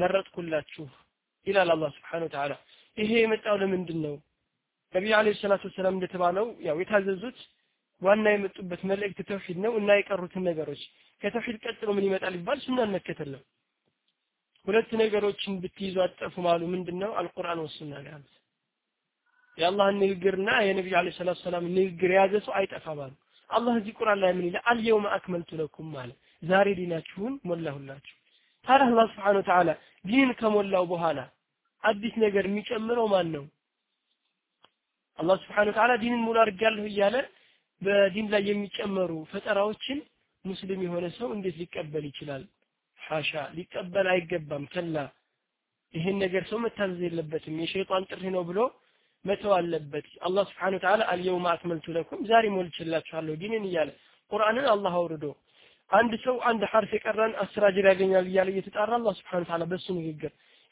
Speaker 1: መረጥኩላችሁ ይላል አላህ ስብሓነ ወተዓላ። ይሄ የመጣው ለምንድን ነው? ነቢዩ አለይሂ ሰላቱ ወሰላም እንደተባለው ያው የታዘዙት ዋና የመጡበት መልእክት ተውሂድ ነው እና የቀሩትን ነገሮች ከተውሂድ ቀጥሎ ምን ይመጣል ይባል ሱናን መከተል ሁለት ነገሮችን ብትይዙ አትጠፉም አሉ። ምንድነው? አልቁርአን ወሱና ነው ያሉት። የአላህን ንግግርና የነቢዩ አለይሂ ሰላቱ ሰላም ንግግር የያዘ ሰው አይጠፋም አሉ። አላህ እዚህ ቁርአን ላይ ምን ይላል? አልየውመ አክመልቱ ለኩም አለ። ዛሬ ዲናችሁን ሞላሁላችሁ። ታዲያ አላህ ሱብሓነሁ ወተዓላ ዲን ከሞላው በኋላ አዲስ ነገር የሚጨምረው ማን ነው? አላህ ስብሐነ ወተዓላ ዲንን ሙሉ አድርጋለሁ እያለ በዲን ላይ የሚጨመሩ ፈጠራዎችን ሙስሊም የሆነ ሰው እንዴት ሊቀበል ይችላል? ሐሻ ሊቀበል አይገባም። ከላ ይህን ነገር ሰው መታዘዝ የለበትም። የሸይጣን ጥሪ ነው ብሎ መተው አለበት። አላህ ስብሐነ ወተዓላ አልየውመ አክመልቱ ለኩም ዛሬ ሞልቼላችኋለሁ ዲንን እያለ ቁርአንን አላህ አውርዶ አንድ ሰው አንድ ሐርፍ የቀረን አስር አጅር ያገኛል እያለ እየተጣራ አላህ ስብሐነ ወተዓላ በሱ ንግግር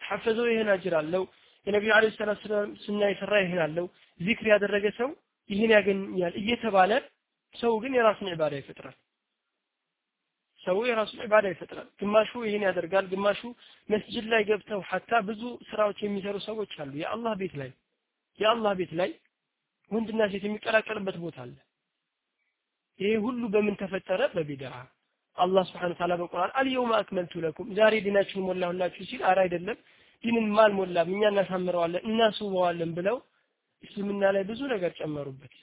Speaker 1: ሐፈዘው ይህን አጅር አለው የነቢዩ አለይሂ ሰላቱ ሰላም ሱና የሰራ ይሄን አለው ዚክር ያደረገ ሰው ይህን ያገኛል እየተባለ ሰው ግን የራሱን ዒባዳ ይፈጥራል። ሰው የራሱን ዒባዳ ይፈጥራል። ግማሹ ይህን ያደርጋል፣ ግማሹ መስጅድ ላይ ገብተው ሀታ ብዙ ስራዎች የሚሰሩ ሰዎች አሉ። የአላህ ቤት ላይ የአላህ ቤት ላይ ወንድና ሴት የሚቀላቀልበት ቦታ አለ። ይሄ ሁሉ በምን ተፈጠረ? በቢድዓ። አላህ ሱብሓነሁ ወተዓላ በቁርአን አልየውመ አክመልቱ ለኩም ዛሬ ዲናችሁን ሞላሁላችሁ ሲል አረ አይደለም ዲንም አልሞላም እኛ እናሳምረዋለን እናስውበዋለን ብለው እስልምና ላይ ብዙ ነገር ጨመሩበት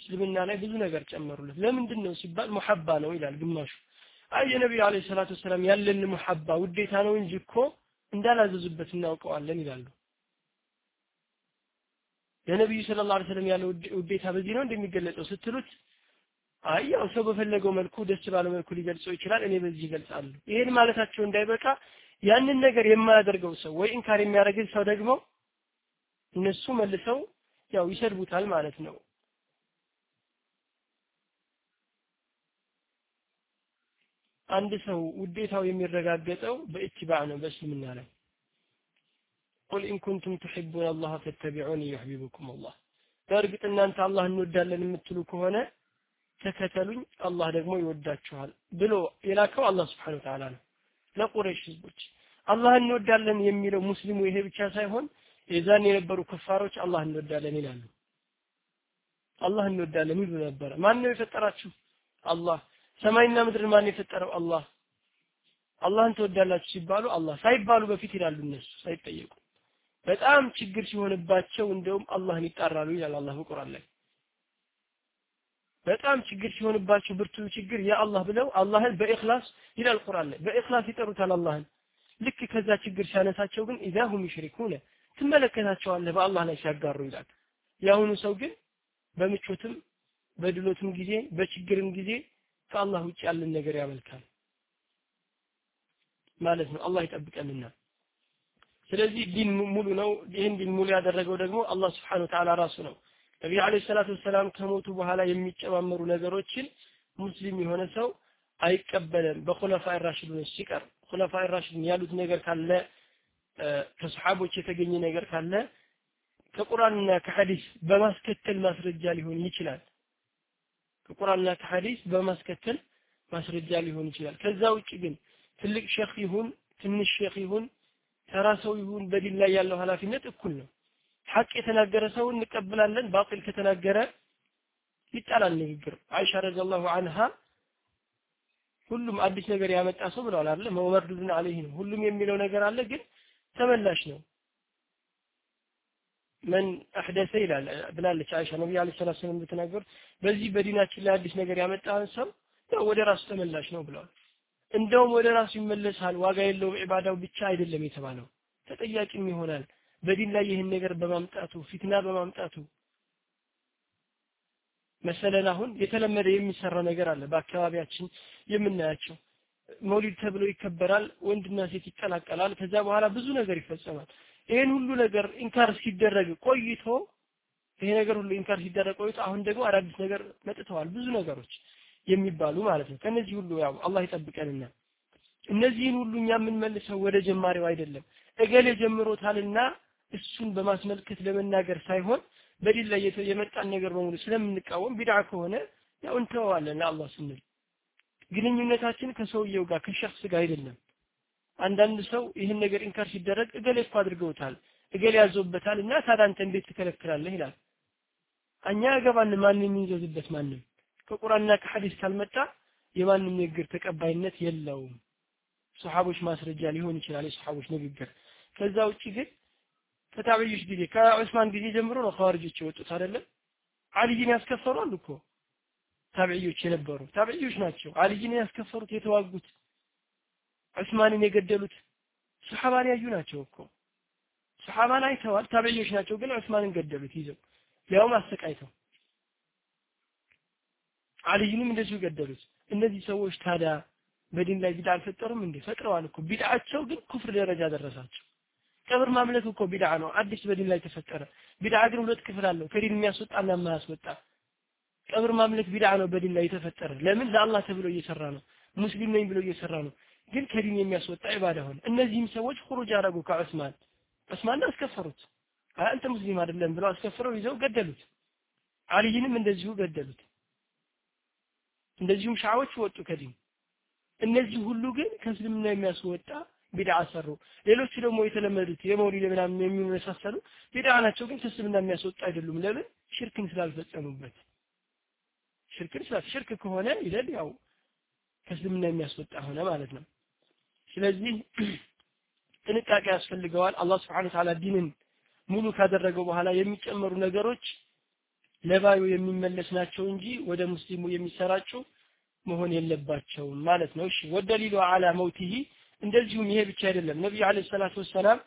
Speaker 1: እስልምና ላይ ብዙ ነገር ጨመሩለት ለምንድን ነው ሲባል ሙሐባ ነው ይላል ግማሹ አይ የነቢዩ አለይሂ ሰላቱ ወሰላም ያለን ሙሐባ ውዴታ ነው እንጂ እኮ እንዳላዘዙበት እናውቀዋለን ይላሉ ለነቢዩ ሰለላሁ ዐለይሂ ወሰለም ያለው ውዴታ በዚህ ነው እንደሚገለጸው ስትሉት አይ ያው ሰው በፈለገው መልኩ ደስ ባለው መልኩ ሊገልጸው ይችላል። እኔ በዚህ ይገልጻሉ። ይሄን ማለታቸው እንዳይበቃ ያንን ነገር የማያደርገው ሰው ወይ ኢንካር የሚያደርግ ሰው ደግሞ እነሱ መልሰው ያው ይሰድቡታል ማለት ነው። አንድ ሰው ውዴታው የሚረጋገጠው በእትባዕ ነው በእስልምና ላይ ቁል ኢን ኩንቱም ትሕቡን አላህ ፈተቢዑኒ ዩሕቢቡኩም አላህ በእርግጥ እናንተ አላህ እንወዳለን የምትሉ ከሆነ ተከተሉኝ አላህ ደግሞ ይወዳችኋል ብሎ የላከው አላህ Subhanahu Ta'ala ነው ለቁረይሽ ህዝቦች አላህ እንወዳለን የሚለው ሙስሊሙ ይሄ ብቻ ሳይሆን የዛን የነበሩ ክፋሮች አላህ እንወዳለን ይላሉ አላህ እንወዳለን ይሉ ነበረ ማን ነው የፈጠራችሁ አላህ ሰማይና ምድር ማን የፈጠረው አላህ አላህን ትወዳላችሁ ሲባሉ አላህ ሳይባሉ በፊት ይላሉ እነሱ ሳይጠየቁ በጣም ችግር ሲሆንባቸው እንደውም አላህን ይጣራሉ ይላል አላህ በቁርአን ላይ በጣም ችግር ሲሆንባቸው ብርቱ ችግር ያ አላህ ብለው አላህን በእክላስ ይላል ቁርአን ላይ ይጠሩታል አላህን ልክ ከዛ ችግር ሲያነሳቸው ግን ኢዛ ሁም ይሽሪኩነ ትመለከታቸዋለህ በአላህ ላይ ሲያጋሩ ይላል የአሁኑ ሰው ግን በምቾትም በድሎትም ጊዜ በችግርም ጊዜ ከአላህ ውጭ ያለን ነገር ያመልካል ማለት ነው አላህ ይጠብቀልና ስለዚህ ዲን ሙሉ ነው ይህን ዲን ሙሉ ያደረገው ደግሞ አላህ ስብሓን Ta'ala ራሱ ነው ነቢዩ አለይሂ ሰላቱ ወሰላም ከሞቱ በኋላ የሚጨማመሩ ነገሮችን ሙስሊም የሆነ ሰው አይቀበልም በኹለፋ ራሽዱን ሲቀር ኹለፋ ራሽዱን ያሉት ነገር ካለ ከሰሓቦች የተገኘ ነገር ካለ ከቁርአንና ከሐዲስ በማስከተል ማስረጃ ሊሆን ይችላል። ከቁርአንና ከሐዲስ በማስከተል ማስረጃ ሊሆን ይችላል። ከዛ ውጭ ግን ትልቅ ሼክ ይሁን ትንሽ ሼክ ይሁን ተራ ሰው ይሁን በዲን ላይ ያለው ኃላፊነት እኩል ነው። ሐቅ የተናገረ ሰው እንቀበላለን፣ ባጢል ከተናገረ ይጣላል ንግግር። አይሻ ረዲየላሁ አንሃ ሁሉም አዲስ ነገር ያመጣ ሰው ብለዋል አይደል? መመርዱን አለይህ ነው። ሁሉም የሚለው ነገር አለ፣ ግን ተመላሽ ነው። መን አህደሰ ይላል ብላለች አይሻ ነብዩ አለይሂ ሰላቱ ወሰለም ተናገሩ። በዚህ በዲናችን ላይ አዲስ ነገር ያመጣን ሰው ያው ወደ ራሱ ተመላሽ ነው ብለዋል። እንደውም ወደ ራሱ ይመለሳል፣ ዋጋ የለውም። ዒባዳው ብቻ አይደለም የተባለው ተጠያቂም ይሆናል። በዲን ላይ ይህን ነገር በማምጣቱ ፊትና በማምጣቱ መሰለን አሁን የተለመደ የሚሰራ ነገር አለ። በአካባቢያችን የምናያቸው መውሊድ ተብሎ ይከበራል፣ ወንድና ሴት ይቀላቀላል። ከዛ በኋላ ብዙ ነገር ይፈጸማል። ይህን ሁሉ ነገር ኢንካር ሲደረግ ቆይቶ ይሄ ነገር ሁሉ ኢንካር ሲደረግ ቆይቶ አሁን ደግሞ አዳዲስ ነገር መጥተዋል። ብዙ ነገሮች የሚባሉ ማለት ነው። ከነዚህ ሁሉ ያው አላህ ይጠብቀንና እነዚህን ሁሉ እኛ የምንመልሰው ወደ ጀማሪው አይደለም። እገሌ ጀምሮታልና እሱን በማስመልከት ለመናገር ሳይሆን በዲል ላይ የመጣን ነገር በሙሉ ስለምንቃወም ቢድዓ ከሆነ ያው እንተዋዋለን አላህ ስንል። ግንኙነታችን ከሰውየው ጋር ከሸክስ ጋር አይደለም። አንዳንድ ሰው ይህን ነገር ኢንካር ሲደረግ እገሌ እኮ አድርገውታል፣ እገሌ ያዘውበታል እና ታዲያ አንተ እንዴት ትከለክላለህ ይላል። እኛ ያገባን ማንም የሚዘዝበት ማንም ከቁርአንና ከሐዲስ ካልመጣ የማንም ንግግር ተቀባይነት የለውም። ሰሃቦች ማስረጃ ሊሆን ይችላል የሰሃቦች ንግግር። ከዛ ውጪ ግን ከታበዩሽ ጊዜ ከዑስማን ጊዜ ጀምሮ ነው ኸዋርጆች የወጡት አይደለም አልይን ያስከፈሩ አሉ እኮ ታቢዕዮች የነበሩ ታቢዕዮች ናቸው አልይን ያስከፈሩት የተዋጉት ዑስማንን የገደሉት ሱሐባን ያዩ ናቸው እኮ ሱሐባን አይተዋል ታቢዕዮች ናቸው ግን ዑስማንን ገደሉት ይዘው ያውም አሰቃይተው አልይንም እንደዚሁ ገደሉት እነዚህ ሰዎች ታዲያ በዲን ላይ ቢድዓ አልፈጠሩም እንዴ ፈጥረዋል እኮ ቢዳቸው ግን ኩፍር ደረጃ ደረሳቸው ቀብር ማምለክ እኮ ቢድዓ ነው። አዲስ በዲን ላይ ተፈጠረ። ቢድዓ ግን ሁለት ክፍል አለው። ከዲን የሚያስወጣ እና የማያስወጣ። ቀብር ማምለክ ቢድዓ ነው በዲን ላይ የተፈጠረ። ለምን? ለአላህ ተብሎ እየሰራ ነው። ሙስሊም ነኝ ብሎ እየሰራ ነው። ግን ከዲን የሚያስወጣ ኢባዳ ሆነ። እነዚህም ሰዎች ሁሩጅ አደረጉ ከዑስማን ዑስማንን አስከፈሩት። አንተ ሙስሊም አይደለም ብለው አስከፍረው ይዘው ገደሉት። አልይንም እንደዚሁ ገደሉት። እንደዚሁም ሻዎች ወጡ ከዲን። እነዚህ ሁሉ ግን ከእስልምና የሚያስወጣ ቢድዓ ሰሩ። ሌሎቹ ደግሞ የተለመዱት የመውሊድ ምናምን የሚመሳሰሉ ቢድዓ ናቸው፣ ግን ከእስልምና የሚያስወጡ አይደሉም። ለምን? ሽርክን ስላልፈጸሙበት። ሽርክን ስላል ሽርክ ከሆነ ይደል ያው ከእስልምና የሚያስወጣ ሆነ ማለት ነው። ስለዚህ ጥንቃቄ ያስፈልገዋል። አላህ ሱብሓነሁ ወተዓላ ዲንን ሙሉ ካደረገው በኋላ የሚጨመሩ ነገሮች ለባዩ የሚመለስ ናቸው እንጂ ወደ ሙስሊሙ የሚሰራጩ መሆን የለባቸውም ማለት ነው። እሺ ወደሊሉ አላ መውቲሂ እንደዚሁም ይሄ ብቻ አይደለም ነብዩ አለይሂ ሰላቱ ወሰላም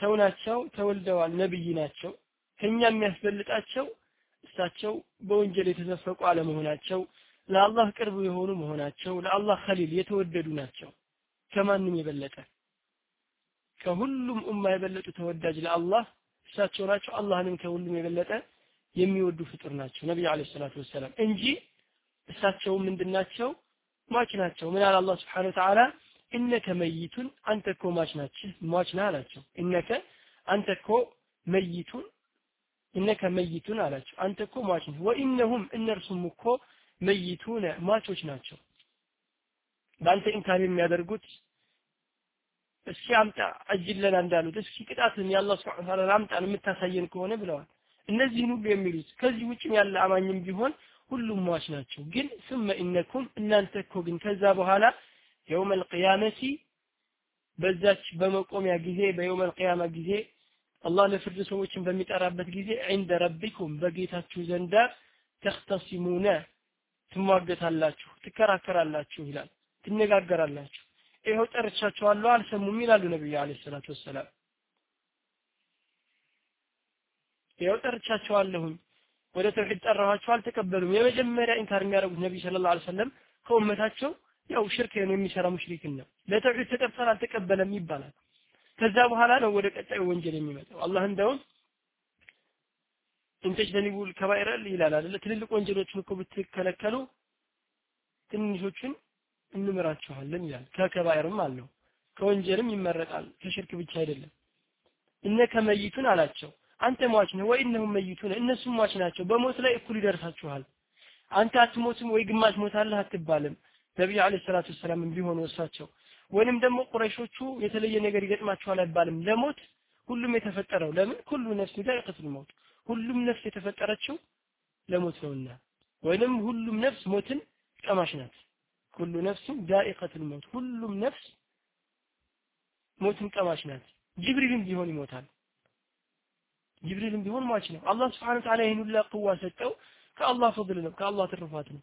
Speaker 1: ሰው ናቸው ተወልደዋል ነብይ ናቸው ከኛ የሚያስበልጣቸው እሳቸው በወንጀል የተዘፈቁ አለመሆናቸው ለአላህ ቅርብ የሆኑ መሆናቸው ለአላህ ኸሊል የተወደዱ ናቸው ከማንም የበለጠ ከሁሉም ኡማ የበለጡ ተወዳጅ ለአላህ እሳቸው ናቸው አላህንም ከሁሉም የበለጠ የሚወዱ ፍጡር ናቸው ነብዩ አለይሂ ሰላቱ ወሰላም እንጂ እሳቸው ምንድናቸው ሟች ናቸው ምን አለ አላህ Subhanahu Wa Ta'ala እነከ መይቱን አንተ እኮ ሟች ናችሁ ሟች ነህ አላቸው። እነከ አንተ እኮ መይቱን እነከ መይቱን አላቸው። አንተ እኮ ሟች ነህ። ወኢነሁም እነርሱም እኮ መይቱነ ሟቾች ናቸው። በአንተ ኢንካር የሚያደርጉት እስኪ አምጣ አጅለና እንዳሉት እስኪ ቅጣትን የአላህ ሱብሓነሁ ወተዓላ አምጣን የምታሳየን ከሆነ ብለዋል። እነዚህን ሁሉ የሚሉት ከዚህ ውጭም ያለ አማኝም ቢሆን ሁሉም ሟች ናቸው። ግን ስመ ኢነኩም እናንተ እኮ ግን ከዛ በኋላ የውመል ቂያመቲ በዛች በመቆሚያ ጊዜ በየውመል ቂያማ ጊዜ አላህ ለፍርድ ሰዎችን በሚጠራበት ጊዜ ዒንደ ረቢኩም በጌታችሁ ዘንዳ ተኽተሲሙነ ትሟገታላችሁ፣ ትከራከራላችሁ ይላል፣ ትነጋገራላችሁ። ይኸው ጠርቻችኋለሁ አልሰሙም ይላሉ ነቢዩ ዓለይሂ ሰላቱ ወሰላም። ይኸው ጠርቻችኋለሁኝ ወደ ተውሂድ ጠራኋቸው አልተቀበሉም። የመጀመሪያ ኢንካር የሚያደርጉት ነቢዩ ሰለላሁ ዐለይሂ ወሰለም ከኡመታቸው ያው ሽርክን የሚሰራ ሙሽሪክን ነው። ለተውሂድ ተጠርተን አልተቀበለም ይባላል። ከዛ በኋላ ነው ወደ ቀጣዩ ወንጀል የሚመጣው። አላህ እንደውም እንተጅተኒቡል ከባይረል ይላል አይደለ? ትልልቅ ወንጀሎችን እኮ ብትከለከሉ ትንሾቹን እንምራችኋለን ይላል። ከከባይርም አለው ከወንጀልም ይመረጣል። ከሽርክ ብቻ አይደለም። እነ ከመይቱን አላቸው አንተ ሟች ነህ ወይ እነሁም መይቱን እነሱም ሟች ናቸው። በሞት ላይ እኩል ይደርሳችኋል። አንተ አትሞትም ወይ ግማሽ ሞታለህ አትባልም። ነቢዩ አለይሂ ሰላቱ ወሰላም ቢሆኑ እሳቸው ወይንም ደግሞ ቁረይሾቹ የተለየ ነገር ይገጥማቸዋል አይባልም። ለሞት ሁሉም የተፈጠረው ለምን ሁሉ ነፍስ ዛኢቀቱል መውት ሁሉም ነፍስ የተፈጠረችው ለሞት ነውና ወይንም ሁሉም ነፍስ ሞትን ቀማሽ ናት። ኩሉ ነፍስን ዛኢቀቱል መውት ሁሉም ነፍስ ሞትን ቀማሽ ናት። ጅብሪልም ቢሆን ይሞታል። ጅብሪልም ቢሆን ሟች ነው። አላህ ስብሐነ ወተዓላ ይህን ሁላ ቅዋ ሰጠው። ከአላህ ፈድል ነው፣ ከአላህ ትሩፋት ነው።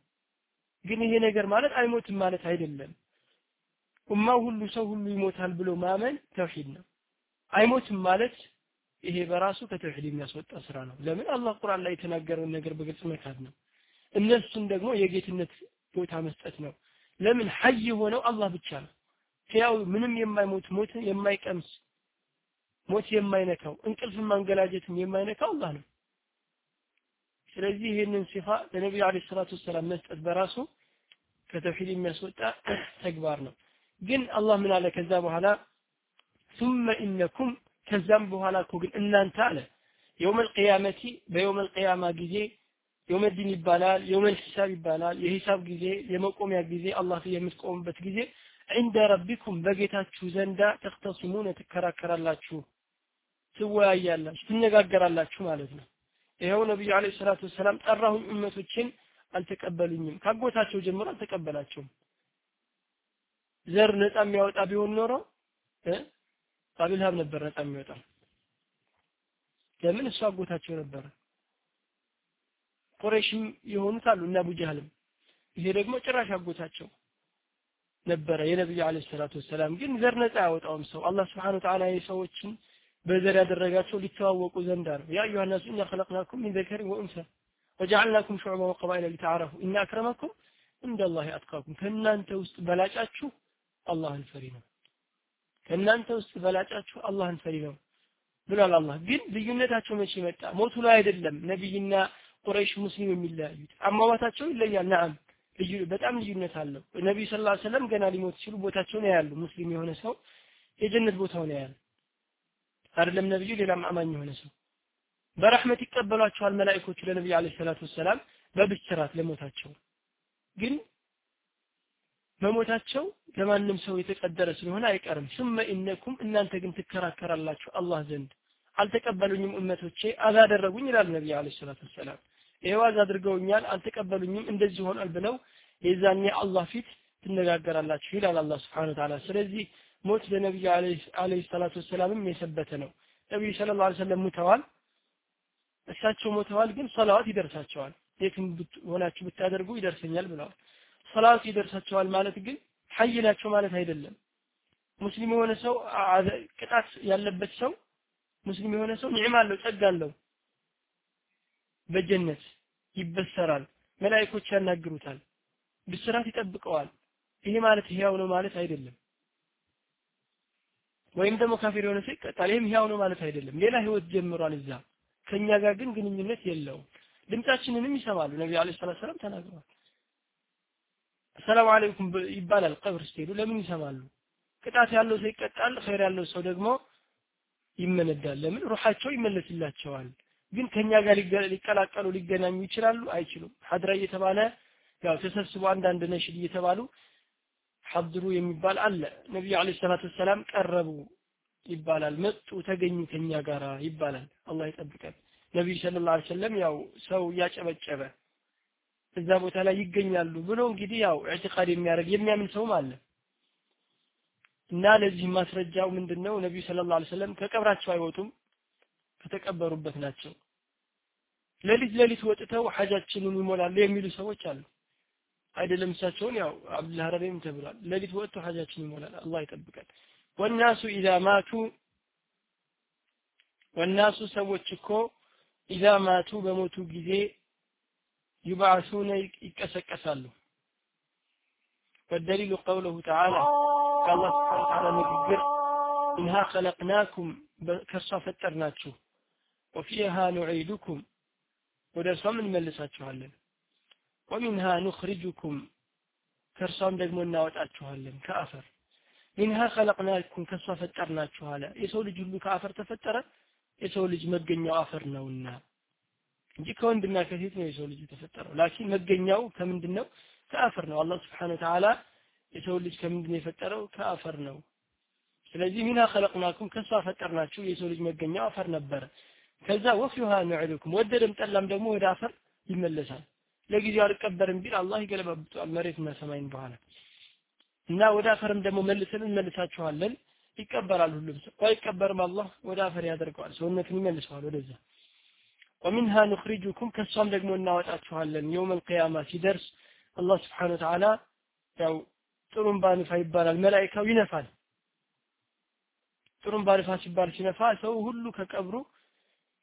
Speaker 1: ግን ይሄ ነገር ማለት አይሞትም ማለት አይደለም። ኡማው ሁሉ ሰው ሁሉ ይሞታል ብሎ ማመን ተውሂድ ነው። አይሞትም ማለት ይሄ በራሱ ከተውሂድ የሚያስወጣ ስራ ነው። ለምን አላህ ቁርአን ላይ የተናገረውን ነገር በግልጽ መካድ ነው። እነሱን ደግሞ የጌትነት ቦታ መስጠት ነው። ለምን ሀይ የሆነው አላህ ብቻ ነው። ያው ምንም የማይሞት ሞት የማይቀምስ ሞት የማይነካው እንቅልፍ ማንገላጀትም የማይነካው አላህ ነው። ስለዚህ ይህንን ሲፋ ለነቢዩ ዓለይሂ ሰላቱ ሰላም መስጠት በራሱ ከተውሂድ የሚያስወጣ ተግባር ነው። ግን አላህ ምን አለ ከዛ በኋላ ثم إنكم ከዛም በኋላ እኮ ግን እናንተ አለ የውመል ቅያመቲ በየውመል ቅያማ ጊዜ የውመዲን ይባላል፣ የውመል ሂሳብ ይባላል። የሂሳብ ጊዜ የመቆሚያ ጊዜ አላህ ፊት የምትቆሙበት ጊዜ عند ربكم በጌታችሁ ዘንዳ ተክተሱሙነ ትከራከራላችሁ፣ ትወያያላችሁ፣ ትነጋገራላችሁ ማለት ነው። ይኸው ነቢዩ ዓለይሂ ሰላቱ ወሰላም ጠራሁኝ እመቶችን አልተቀበሉኝም። ካጎታቸው ጀምሮ አልተቀበላቸውም። ዘር ነፃ የሚያወጣ ቢሆን ኖሮ አቢልሃብ ነበር ነፃ የሚወጣ። ለምን እሱ አጎታቸው ነበር ቁረይሽም የሆኑት አሉ እና አቡ ይሄ ደግሞ ጭራሽ አጎታቸው ነበረ የነብዩ አለይሂ ሰላቱ ወሰላም። ግን ዘር ነፃ ያወጣውም ሰው አላህ Subhanahu Ta'ala የሰዎችን በዘር ያደረጋቸው ሊተዋወቁ ዘንዳ ነው። ያ አዩሃ ናሱ እኛ ኸለቅናኩም ሚን ዘከሪን ወኡንሳ ወጀዐልናኩም ሹዑበ ወቀባኢለ ሊተዓረፉ እና አክረመኩም እንደ አላህ አትቃኩም ከእናንተ ውስጥ በላጫችሁ አላህን ፈሪ ነው ከእናንተ ውስጥ በላጫችሁ አላህን ፈሪ ነው ብሏል አላህ ግን ልዩነታቸው መቼ መጣ ሞቱ ላይ አይደለም ነብይና ቁረይሽ ሙስሊም የሚለያዩት አሟሟታቸው ይለያል ናም በጣም ልዩነት አለው ነብዩ ሰለላሁ ዐለይሂ ገና ሊሞት ሲሉ ቦታቸውን ያሉ ሙስሊም የሆነ ሰው የጀነት ቦታውን ያያል አይደለም ነብዩ ሌላም አማኝ የሆነ ሰው በረህመት ይቀበሏቸዋል መላእኮቹ ለነብዩ አለይሂ ሰላቱ ወሰላም በብስራት ለሞታቸው ግን መሞታቸው ለማንም ሰው የተቀደረ ስለሆነ አይቀርም። ثم انكم እናንተ ግን ትከራከራላችሁ አላህ ዘንድ አልተቀበሉኝም እመቶቼ አዛደረጉኝ ይላል ነብዩ አለይሂ ሰላቱ ወሰላም። ይሄው አድርገውኛል አልተቀበሉኝም እንደዚህ ሆኗል ብለው የዛኔ አላህ ፊት ትነጋገራላችሁ ይላል አላህ Subhanahu Wa Ta'ala። ስለዚህ ሞት ለነብዩ አለይሂ ሰላቱ ወሰላምም የሰበተ ነው። ነብዩ ሰለላሁ ዐለይሂ ወሰለም ሙተዋል። እሳቸው ሞተዋል፣ ግን ሰላዋት ይደርሳቸዋል። የትም ሆናችሁ ብታደርጉ ይደርሰኛል ብለዋል። ሰላዋት ይደርሳቸዋል ማለት ግን ሀይ ናቸው ማለት አይደለም። ሙስሊም የሆነ ሰው ቅጣት ያለበት ሰው ሙስሊም የሆነ ሰው ኒዕማ አለው፣ ጸጋ አለው፣ በጀነት ይበሰራል፣ መላእክቶች ያናግሩታል፣ ብስራት ይጠብቀዋል። ይሄ ማለት ህያው ነው ማለት አይደለም። ወይም ደግሞ ካፊር የሆነ ሰው ይቀጣል፣ ይሄም ህያው ነው ማለት አይደለም። ሌላ ህይወት ጀምሯል እዛ ከኛ ጋር ግን ግንኙነት የለውም። ድምጻችንንም ይሰማሉ። ነብዩ አለይሂ ሰላቱ ሰላም ተናግሯል። ሰላም አለይኩም ይባላል ቀብር ስትሄዱ ለምን ይሰማሉ? ቅጣት ያለው ሰው ይቀጣል፣ ኸይር ያለው ሰው ደግሞ ይመነዳል። ለምን ሩሃቸው ይመለስላቸዋል። ግን ከኛ ጋር ሊቀላቀሉ ሊገናኙ ይችላሉ? አይችሉም። ሀድራ እየተባለ ያው ተሰብስቦ አንዳንድ ነሽድ እየተባሉ ሐድሩ የሚባል አለ። ነቢዩ አለይሂ ሰላቱ ሰላም ቀረቡ ይባላል። መጡ ተገኙ ከኛ ጋራ ይባላል። አላህ ይጠብቀን። ነብይ ሰለላሁ ዐለይሂ ወሰለም ያው ሰው እያጨበጨበ እዛ ቦታ ላይ ይገኛሉ ብሎ እንግዲህ ያው ኢዕቲቃድ የሚያደርግ የሚያምን ሰውም አለ እና ለዚህ ማስረጃው ምንድነው? ነቢዩ ሰለላሁ ዐለይሂ ወሰለም ከቀብራቸው አይወጡም፣ ከተቀበሩበት ናቸው። ለሊት ለሊት ወጥተው ሐጃችንን ይሞላሉ የሚሉ ሰዎች አሉ። አይደለም እሳቸውን ያው አብዱል ሀረቤም ተብሏል። ለሊት ወጥቶ ሐጃችን ይሞላል። አላህ ይጠብቃል። والناس إذا ماتوا والناس سوتشكو إذا ماتوا بموتوا جزي يبعثون يكسكسالو والدليل قوله تعالى قال الله سبحانه وتعالى نكبر إنها خلقناكم كسا فترناتشو وفيها نعيدكم ودرسوا من ملساتشو هلن ومنها نخرجكم كرسام دقمنا وتأتشو هلن كأثر ሚንሃ ኸለቅናኩም ከሷ ፈጠርናችሁ አለ። የሰው ልጅ ሁሉ ከአፈር ተፈጠረ። የሰው ልጅ መገኛው አፈር ነውና እንጂ ከወንድና ከሴት ነው የሰው ልጅ የተፈጠረው። ላኪን መገኛው ከምንድን ነው? ከአፈር ነው። አላህ ስብሐነ ወተዓላ የሰው ልጅ ከምንድን ነው የፈጠረው? ከአፈር ነው። ስለዚህ ሚና ኸለቅናኩም ከሷ ፈጠርናችሁ። የሰው ልጅ መገኛው አፈር ነበረ። ከዛ ወፊሃ ንዕድኩም ወደደም ጠላም ደግሞ ወደ አፈር ይመለሳል። ለጊዜው አልቀበርም ቢል አላህ ይገለባብጠዋል መሬትና ሰማይን በኋላ እና ወደ አፈርም ደግሞ መልሰን እንመልሳችኋለን። ይቀበላል ሁሉም ሰው አይቀበርም። አላህ ወደ አፈር ያደርገዋል፣ ሰውነትን ይመልሰዋል ወደዛ። ወሚንሃ ኑኽሪጁኩም ከሷም ደግሞ እናወጣችኋለን። የውመል ቂያማ ሲደርስ አላህ ስብሓነ ወተዓላ ያው ጥሩምባ ንፋ ይባላል። መላኢካው ይነፋል። ጥሩምባ ንፋ ሲባል ሲነፋ ሰው ሁሉ ከቀብሩ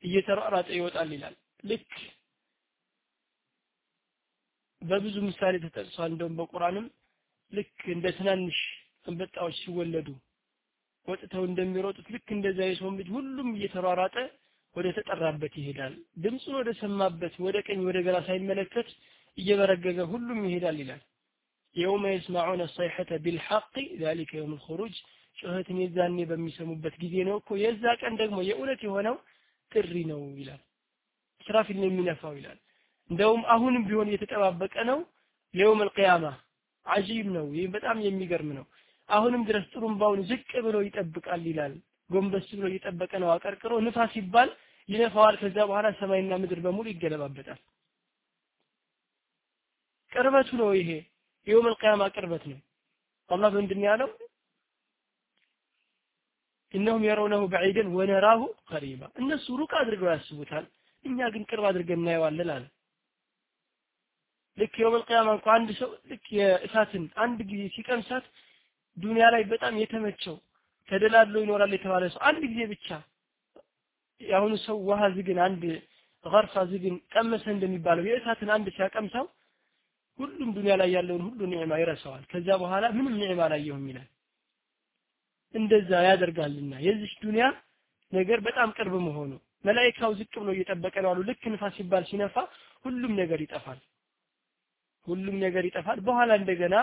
Speaker 1: እየተሯራጠ ይወጣል ይላል። ልክ በብዙ ምሳሌ ተጠቅሷል። እንደውም በቁርአንም ልክ እንደ ትናንሽ አንበጣዎች ሲወለዱ ወጥተው እንደሚሮጡት ልክ እንደዛ የሰው ልጅ ሁሉም እየተሯሯጠ ወደ ተጠራበት ይሄዳል። ድምፁን ወደ ሰማበት ወደ ቀኝ ወደ ግራ ሳይመለከት እየበረገገ ሁሉም ይሄዳል ይላል። የውመ የስማዑነ ሰይሐተ ቢልሐቅ ዛሊከ የውም ልኹሩጅ ጩኸትን የዛኔ በሚሰሙበት ጊዜ ነው እኮ የዛ ቀን ደግሞ የእውነት የሆነው ጥሪ ነው ይላል። እስራፊል ነው የሚነፋው ይላል። እንደውም አሁንም ቢሆን እየተጠባበቀ ነው ለየውም አልቅያማ አጂብ ነው። ይህ በጣም የሚገርም ነው። አሁንም ድረስ ጥሩምባውን ዝቅ ብሎ ይጠብቃል ይላል። ጎንበስ ብሎ እየጠበቀ ነው አቀርቅሮ። ንፋስ ሲባል ይነፋዋል። ከዛ በኋላ ሰማይና ምድር በሙሉ ይገለባበጣል። ቅርበቱ ነው ይሄ የውም القيامة ቅርበት ነው። አላህ ምንድን ያለው እነሁም የረውነሁ በዒደን ወነራሁ ቀሪባ እነሱ ሩቅ አድርገው ያስቡታል፣ እኛ ግን ቅርብ አድርገን እናየዋለን አለ። ልክ የውመል ቂያማ እንኳ አንድ ሰው ልክ የእሳትን አንድ ጊዜ ሲቀምሳት ዱንያ ላይ በጣም የተመቸው ተደላድሎ ይኖራል የተባለ ሰው አንድ ጊዜ ብቻ የአሁኑ ሰው ውሃ ዝግን አንድ ገርፋ ዝግን ቀመሰ እንደሚባለው የእሳትን አንድ ሲያቀምሰው ሁሉም ዱንያ ላይ ያለውን ሁሉ ኒዕማ ይረሳዋል። ከዛ በኋላ ምንም ኒዕማ አላየሁም ይላል። እንደዛ ያደርጋልና የዚች ዱንያ ነገር በጣም ቅርብ መሆኑ መላይካው ዝቅ ብሎ እየጠበቀ ነው አሉ። ልክ ንፋስ ሲባል ሲነፋ ሁሉም ነገር ይጠፋል። ሁሉም ነገር ይጠፋል። በኋላ እንደገና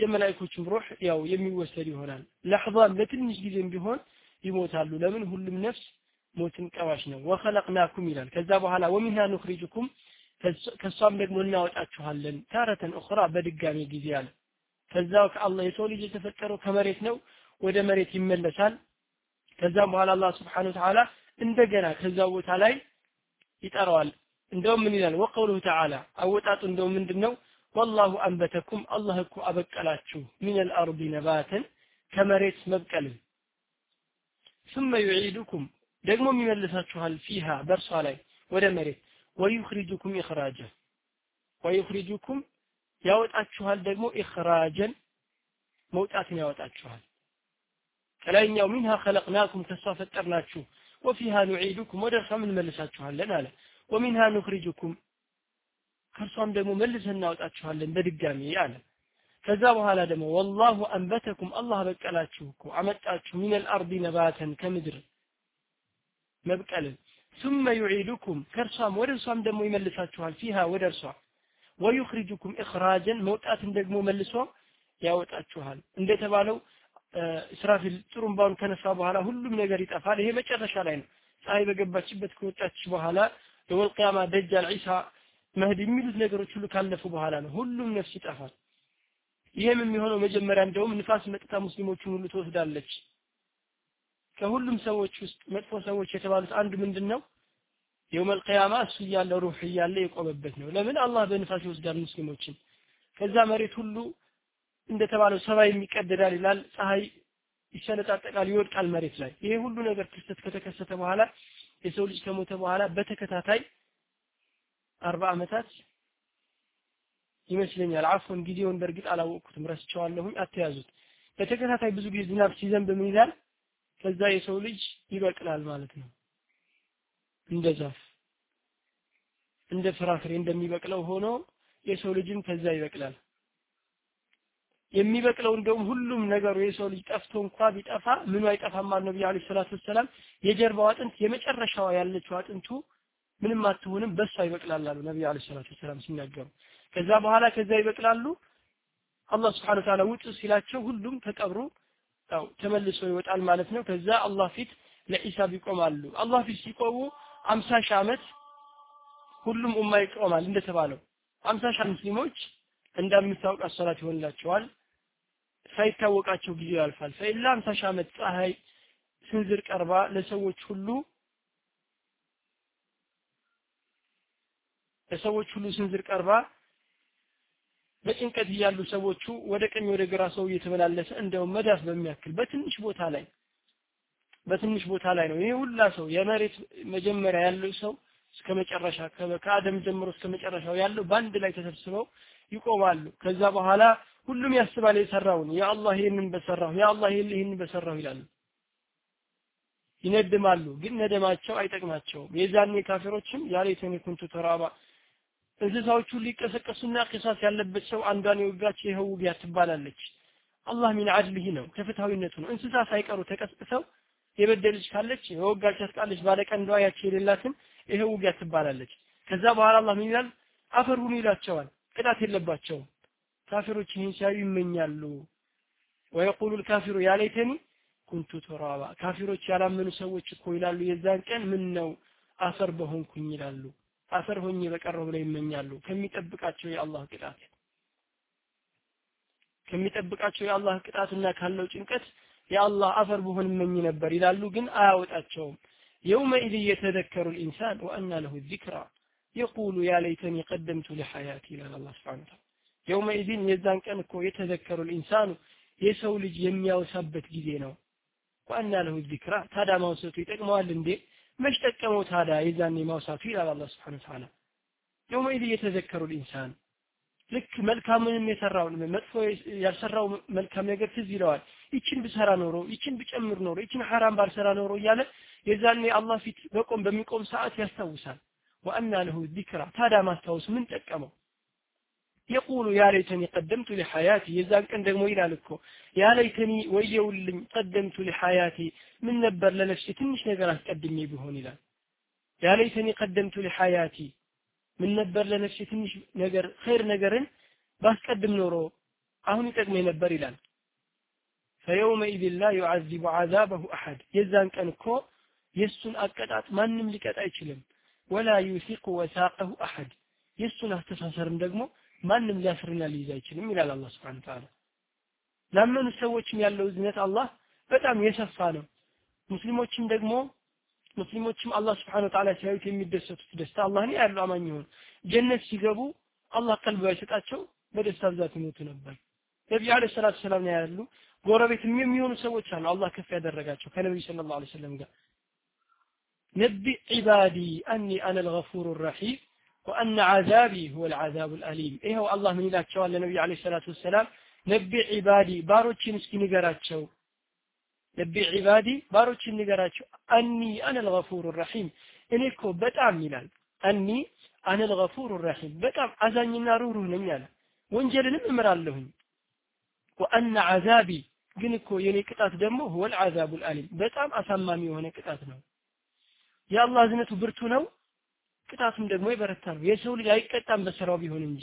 Speaker 1: የመላእክቶችም ሩህ ያው የሚወሰድ ይሆናል። ለሕዛን ለትንሽ ጊዜም ቢሆን ይሞታሉ። ለምን ሁሉም ነፍስ ሞትን ቀዋሽ ነው። ወኸለቅናኩም ይላል። ከዛ በኋላ ወሚንሃ ኑኽሪጁኩም ከሷም ደግሞ እናወጣችኋለን። ታረተን ኡኽራ በድጋሚ ጊዜ አለ። ከዛው ከአላህ የሰው ልጅ የተፈጠረው ከመሬት ነው፣ ወደ መሬት ይመለሳል። ከዛም በኋላ አላህ ስብሓነሁ ወተዓላ እንደገና ከዛው ቦታ ላይ ይጠራዋል። እንደውም ምን ይላል ወቀውሉ ተዓላ አወጣጡ እንደውም ምንድነው والله انبتكم الله اكو ابقلاچو من الارض نباتا كمريت مبقل ثم يعيدكم دغم ደግሞ ይመልሳችኋል فيها በርሷ ላይ ወደ መሬት ويخرجكم اخراجا ويخرجكم ያወጣችኋል دغم اخراجا መውጣትን كلا ከላይኛው منها خلقناكم كسوف فطرناچو وفيها نعيدكم ወደ ሰምን መልሳችኋለን لا لا ወሚንሃ ኑኽሪጅኩም ከእርሷም ደግሞ መልሰን እናወጣችኋለን በድጋሚ አለ ከዛ በኋላ ደግሞ ወላሁ አንበተኩም አላህ በቀላችሁ እኮ አመጣችሁ ሚነል አርዲ ነባተን ከምድር መብቀልን ሱመ يعيدكم ከእርሷም ወደ እርሷም ደግሞ ይመልሳችኋል ፊሃ ወደ እርሷ ወዩኽሪጅኩም ኢኽራጀን መውጣትን ደግሞ መልሶ ያወጣችኋል እንደተባለው እስራፊል ጥሩምባውን ከነሳ በኋላ ሁሉም ነገር ይጠፋል ይሄ መጨረሻ ላይ ነው ፀሐይ በገባችበት ከወጣች በኋላ የወል ደጃል ዒሳ መህድ የሚሉት ነገሮች ሁሉ ካለፉ በኋላ ነው። ሁሉም ነፍስ ይጠፋል። ይህም የሚሆነው መጀመሪያ እንደውም ንፋስ መጥታ ሙስሊሞችን ሁሉ ትወስዳለች። ከሁሉም ሰዎች ውስጥ መጥፎ ሰዎች የተባሉት አንዱ ምንድን ነው? የውመል ቅያማ እሱ እያለ ሩህ እያለ የቆመበት ነው። ለምን አላህ በንፋስ ይወስዳል ሙስሊሞችን። ከዛ መሬት ሁሉ እንደተባለው ሰማይ የሚቀደዳል ይላል። ፀሐይ ይሰነጣጠቃል፣ ይወድቃል መሬት ላይ። ይሄ ሁሉ ነገር ክስተት ከተከሰተ በኋላ የሰው ልጅ ከሞተ በኋላ በተከታታይ አርባ ዓመታት ይመስለኛል። አፎን ጊዜውን በእርግጥ አላወቅኩትም፣ ረስቸዋለሁኝ። አትያዙት። በተከታታይ ብዙ ጊዜ ዝናብ ሲዘንብ ምን ይላል? ከዛ የሰው ልጅ ይበቅላል ማለት ነው። እንደ ዛፍ እንደ ፍራፍሬ እንደሚበቅለው ሆኖ የሰው ልጅም ከዛ ይበቅላል። የሚበቅለው እንደውም ሁሉም ነገሩ የሰው ልጅ ጠፍቶ እንኳ ቢጠፋ ምኑ አይጠፋም ማለት ነው። አለይሂ ሰላተ ሰላም የጀርባው አጥንት የመጨረሻዋ ያለችው አጥንቱ ምንም አትሆንም፣ በሷ ይበቅላል አሉ ነብዩ አለይሂ ሰላቱ ሰላም ሲናገሩ። ከዛ በኋላ ከዛ ይበቅላሉ። አላህ ሱብሓነሁ ወተዓላ ውጡ ሲላቸው ሁሉም ተቀብሮ ያው ተመልሶ ይወጣል ማለት ነው። ከዛ አላህ ፊት ለሂሳብ ይቆማሉ። አላህ ፊት ሲቆሙ 50 ሺህ ዓመት ሁሉም ኡማ ይቆማል እንደተባለው 50 ሺህ ሙስሊሞች እንደ አምስት ይሆንላቸዋል። ሳይታወቃቸው ጊዜው ያልፋል። ፈኢላም ተሻመት ፀሐይ ስንዝር ቀርባ ለሰዎች ሁሉ ለሰዎች ሁሉ ስንዝር ቀርባ በጭንቀት እያሉ ሰዎቹ ወደ ቀኝ ወደ ግራ ሰው እየተመላለሰ እንደውም መዳፍ በሚያክል በትንሽ ቦታ ላይ በትንሽ ቦታ ላይ ነው ይሄ ሁላ ሰው የመሬት መጀመሪያ ያለው ሰው እስከ መጨረሻ ከአደም ጀምሮ እስከ መጨረሻው ያለው በአንድ ላይ ተሰብስበው ይቆማሉ። ከዛ በኋላ ሁሉም ያስባል የሰራውን የአላህ ይህንን በሰራሁ የአላህ ይህን በሰራሁ ይላሉ ይነድማሉ ግን ነደማቸው አይጠቅማቸውም የዛኔ ካፊሮችም ያ ለይተኒ ኩንቱ ተራባ እንስሳዎች ሁሉ ይቀሰቀሱና ያለበት ሰው አንዷን የወጋች ይኸው ውጊያ ትባላለች አላህ ሚን አድልህ ነው ከፍትሃዊነቱ ነው እንስሳ ሳይቀሩ ተቀስቅሰው የበደለች ካለች የወጋቻት ካለች ባለቀንዷ ያቺ የሌላትን ይሄ ውጊያ ትባላለች ከዛ በኋላ አላህ ምን ይላል አፈር ሁኑ ይላቸዋል ቅጣት የለባቸውም ካፊሮች ይህን ሲያዩ ይመኛሉ። ወየቁሉ ልካፊሩ ያ ለይተኒ ኩንቱ ቱራባ ካፊሮች ያላመኑ ሰዎች እኮ ይላሉ የዛን ቀን ምን ነው አፈር በሆንኩኝ ይላሉ። አፈር ሆኜ በቀረው ብለው ይመኛሉ ከሚጠብቃቸው የአላህ ቅጣት ከሚጠብቃቸው የአላህ ቅጣትና ካለው ጭንቀት የአላህ አፈር በሆን እመኝ ነበር ይላሉ፣ ግን አያወጣቸውም። የውመኢዝ የተዘከሩ ልኢንሳን ወአና ለሁ ዚክራ የቁሉ ያ ለይተኒ ቀደምቱ ሊሐያቲ ይላል አላህ ስብሐነ ወተዓላ የውመይዚን የዛን ቀን እኮ የተዘከሩ ልኢንሳኑ የሰው ልጅ የሚያወሳበት ጊዜ ነው። ዋና ለሁ ዚክራ ታዲያ ማውሰቱ ይጠቅመዋል እንዴ? መች ጠቀመው ታዳ የዛኔ ማውሳቱ ይላል አላህ ሱብሓነሁ ወተዓላ። የውመይዚ የተዘከሩ ልኢንሳኑ ልክ መልካምንም የሰራውን መጥፎ ያልሰራው መልካም ነገር ትዝ ይለዋል። ይችን ብሰራ ኖሮ፣ ይችን ብጨምር ኖሮ፣ ይችን ሐራም ባልሰራ ኖሮ እያለ የዛኔ አላህ ፊት በቆም በሚቆም ሰዓት ያስታውሳል። ወአና ለሁ ዚክራ ታዲያ ማስታወስ ምን ጠቀመው? يقول يا ليتني قدمت لحياتي يزاق عندك مويلا لكو يا ليتني ويول قدمت لحياتي من نبر لنفسي تنش نقرأ تقدمني بهون لا يا ليتني قدمت لحياتي من نبر لنفسي تنش نقر خير نقرن بس قدم نورو አሁን ይጠቅመኝ ነበር ይላል فيومئذ لا يعذب عذابه احد የዛን ቀን يسون የሱን ما ማንም أي አይችልም ولا يوثق وثاقه احد የሱን አስተሳሰርም ደግሞ ማንም ሊያስርና ሊይዝ አይችልም ይላል አላህ Subhanahu Ta'ala ላመኑ ሰዎችም ያለው እዝነት አላህ በጣም የሰፋ ነው ሙስሊሞችም ደግሞ ሙስሊሞችም አላህ Subhanahu Ta'ala ሲያዩት የሚደሰቱት ደስታ አላህን ያሉ አማኝ ይሆን ጀነት ሲገቡ አላህ ቀልብ ባይሰጣቸው በደስታ ብዛት ይሞቱ ነበር ነብዩ አለይሂ ሰላቱ ሰላም ነው ያሉ ጎረቤትም የሚሆኑ ሰዎች አሉ አላህ ከፍ ያደረጋቸው ከነብዩ ሰለላሁ ዐለይሂ ወሰለም ጋር ነቢ ዒባዲ አኒ አነ አልገፉሩ ረሒም وأن عذابي هو العذاب الأليم إيه هو الله من إلاك شوال النبي عليه الصلاة والسلام نبي عبادي باروتشي مسكي نقرات شو نبي عبادي باروتشي نقرات شو أني أنا الغفور الرحيم انيكو بتعم ميلال أني أنا الغفور الرحيم بتعم أزاني ناروره نميالا ወንጀልን እምራለሁኝ ወአነ وأن عذابي እኮ የኔ ቅጣት ደግሞ ሁወል አዛቡል አሊም በጣም አሳማሚ የሆነ ቅጣት يا الله እዝነቱ برتو نو ቅጣቱም ደግሞ የበረታ ነው። የሰው ልጅ አይቀጣም በስራው ቢሆን እንጂ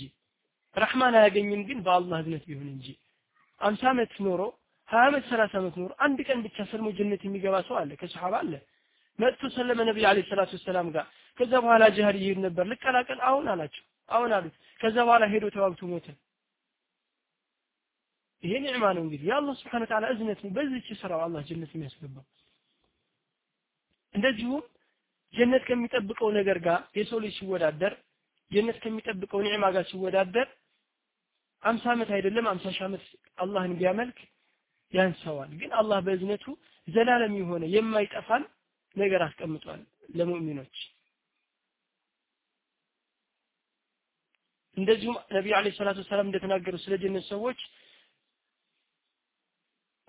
Speaker 1: ረህማን አያገኝም፣ ግን በአላህ እዝነት ቢሆን እንጂ አምሳ ዓመት ኖሮ ሀያ ዓመት ሰላሳ ዓመት ኖሮ አንድ ቀን ብቻ ሰልሞ ጀነት የሚገባ ሰው አለ፣ ከሰሐባ አለ። መጥቶ ሰለመ ነብይ አለይሂ ሰላቱ ወሰላም ጋር። ከዛ በኋላ ጀሃድ ይሄድ ነበር። ልቀላቀል አሁን አላቸው። አሁን አሉት። ከዛ በኋላ ሄዶ ተዋግቶ ሞተ። ይሄ ኒዕማ ነው እንግዲህ የአላህ ስብሐነ ወተዓላ እዝነት ነው። በዚህች ስራው አላህ ጀነት የሚያስገባው እንደዚሁም ጀነት ከሚጠብቀው ነገር ጋር የሰው ልጅ ሲወዳደር ጀነት ከሚጠብቀው ኒዕማ ጋር ሲወዳደር አምሳ ዓመት አይደለም አምሳ ሺህ ዓመት አላህን ቢያመልክ ያንሰዋል። ግን አላህ በእዝነቱ ዘላለም የሆነ የማይጠፋን ነገር አስቀምጧል ለሙእሚኖች። እንደዚሁም ነቢዩ ዓለይሂ ሰላቱ ወሰላም እንደተናገሩ ስለ ጀነት ሰዎች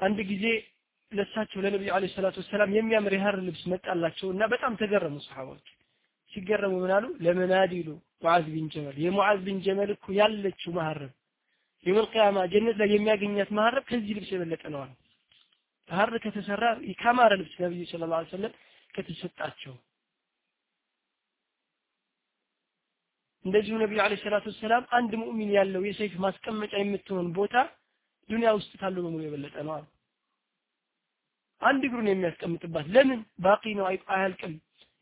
Speaker 1: አንድ ጊዜ ለሳቸው ለነብዩ አለይሂ ሰላቱ ወሰላም የሚያምር የሐር ልብስ መጣላቸው እና በጣም ተገረሙ ሰሃቦች። ሲገረሙ ምን አሉ? ለምን ሙዓዝ ቢን ጀመል የሙዓዝ ቢን ጀመል እኮ ያለችው መሐረብ የውል ቂያማ ጀነት ላይ የሚያገኛት መሐረብ ከዚህ ልብስ የበለጠ ነው አሉ። ሐር ከተሰራ ከአማረ ልብስ ነብዩ ሰለላሁ ዐለይሂ ወሰለም ከተሰጣቸው እንደዚሁ ነብዩ አለይሂ ሰላቱ ወሰላም አንድ ሙእሚን ያለው የሰይፍ ማስቀመጫ የምትሆን ቦታ ዱንያ ውስጥ ካለው በሙሉ የበለጠ ነው አሉ። عند قرون الناس كم تبات لمن باقي نوع يبقى هالكم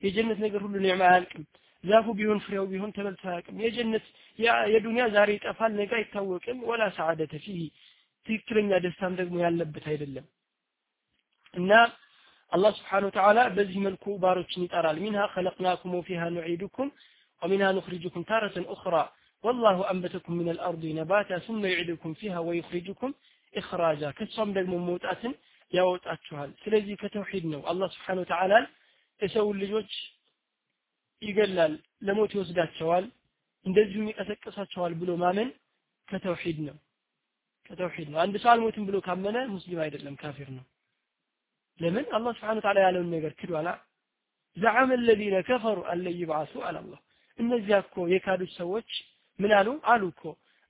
Speaker 1: يجنة نجر هلو نعمة هالكم زافو بيهن فريو بيهن تبلت هالكم يجنة يا يا دنيا زاري تفعل نجا يتوكم ولا سعادة فيه تكرن يا دستان دقم يالب بتايد اللم إن الله سبحانه وتعالى بزهم الكوبار باروشني ترى منها خلقناكم وفيها نعيدكم ومنها نخرجكم تارة أخرى والله أنبتكم من الأرض نباتا ثم يعيدكم فيها ويخرجكم إخراجا كتصم دقم موتأة ያወጣችኋል። ስለዚህ ከተውሂድ ነው አላህ ስብሐነ ወተዓላ የሰውን ልጆች ይገላል፣ ለሞት ይወስዳቸዋል፣ እንደዚሁም ይቀሰቀሳቸዋል ብሎ ማመን ከተውሂድ ነው። ከተውሂድ ነው። አንድ ሰው አልሞትም ብሎ ካመነ ሙስሊም አይደለም፣ ካፊር ነው። ለምን አላህ ስብሐነ ወተዓላ ያለውን ነገር ክዷላ። زعم الذين كفروا ان لن يبعثوا على الله እነዚያ እኮ የካዱት ሰዎች ምን አሉ? አሉ እኮ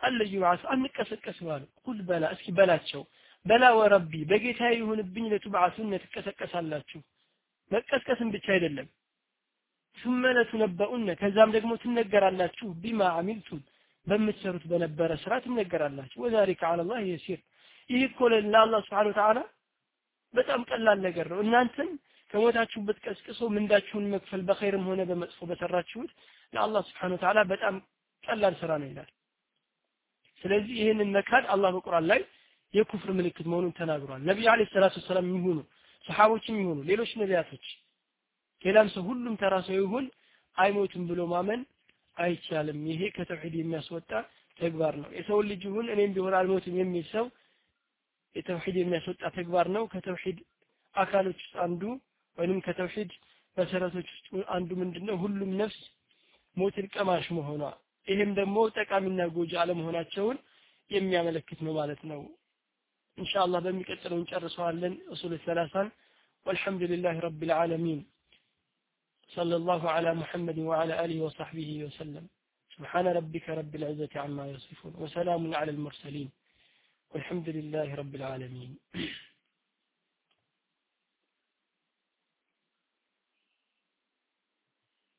Speaker 1: አለ ይባስ አንቀሰቀስም አሉ። ቁል በላ እስኪ በላቸው በላ ወረቢ በጌታ ይሁንብኝ ለቱብዓሱነ ትቀሰቀሳላችሁ። መቀስቀስን ብቻ አይደለም ثم ለቱነበኡነ ከዛም ደግሞ ትነገራላችሁ ቢማ አሚልቱም በምትሰሩት በነበረ ስራ ትነገራላችሁ። ወዛሊከ አለላህ የሲር ይህ እኮ ለአላህ ስብሐነ ወተዓላ በጣም ቀላል ነገር ነው። እናንተን ከሞታችሁ ቀስቅሶ ምንዳችሁን መክፈል በኸይርም ሆነ በመጥፎ በሰራችሁት ለአላህ ስብሐነ ወተዓላ በጣም ቀላል ስራ ነው ይላል። ስለዚህ ይህንን መካድ አላህ በቁርአን ላይ የኩፍር ምልክት መሆኑን ተናግሯል። ነቢዩ አለይሂ ሰላቱ ሰላም ይሁኑ ሰሃቦችም ይሁኑ ሌሎች ነቢያቶች፣ ሌላም ሰው ሁሉም ተራ ሰው ይሁን አይሞትም ብሎ ማመን አይቻልም። ይሄ ከተውሂድ የሚያስወጣ ተግባር ነው። የሰው ልጅ ይሁን እኔም ቢሆን አልሞትም የሚል ሰው የተውሂድ የሚያስወጣ ተግባር ነው። ከተውሂድ አካሎች ውስጥ አንዱ ወይንም ከተውሂድ መሰረቶች ውስጥ አንዱ ምንድነው? ሁሉም ነፍስ ሞትን ቀማሽ መሆኗ ይህም ደግሞ ጠቃሚና ጎጂ አለመሆናቸውን የሚያመለክት ነው ማለት ነው። إن شاء الله ኢንሻአላህ በሚቀጥለው أصول الثلاثان والحمد لله رب العالمين صلى الله على محمد وعلى آله وصحبه وسلم سبحان ربك رب العزة عما يصفون وسلام على المرسلين والحمد لله رب العالمين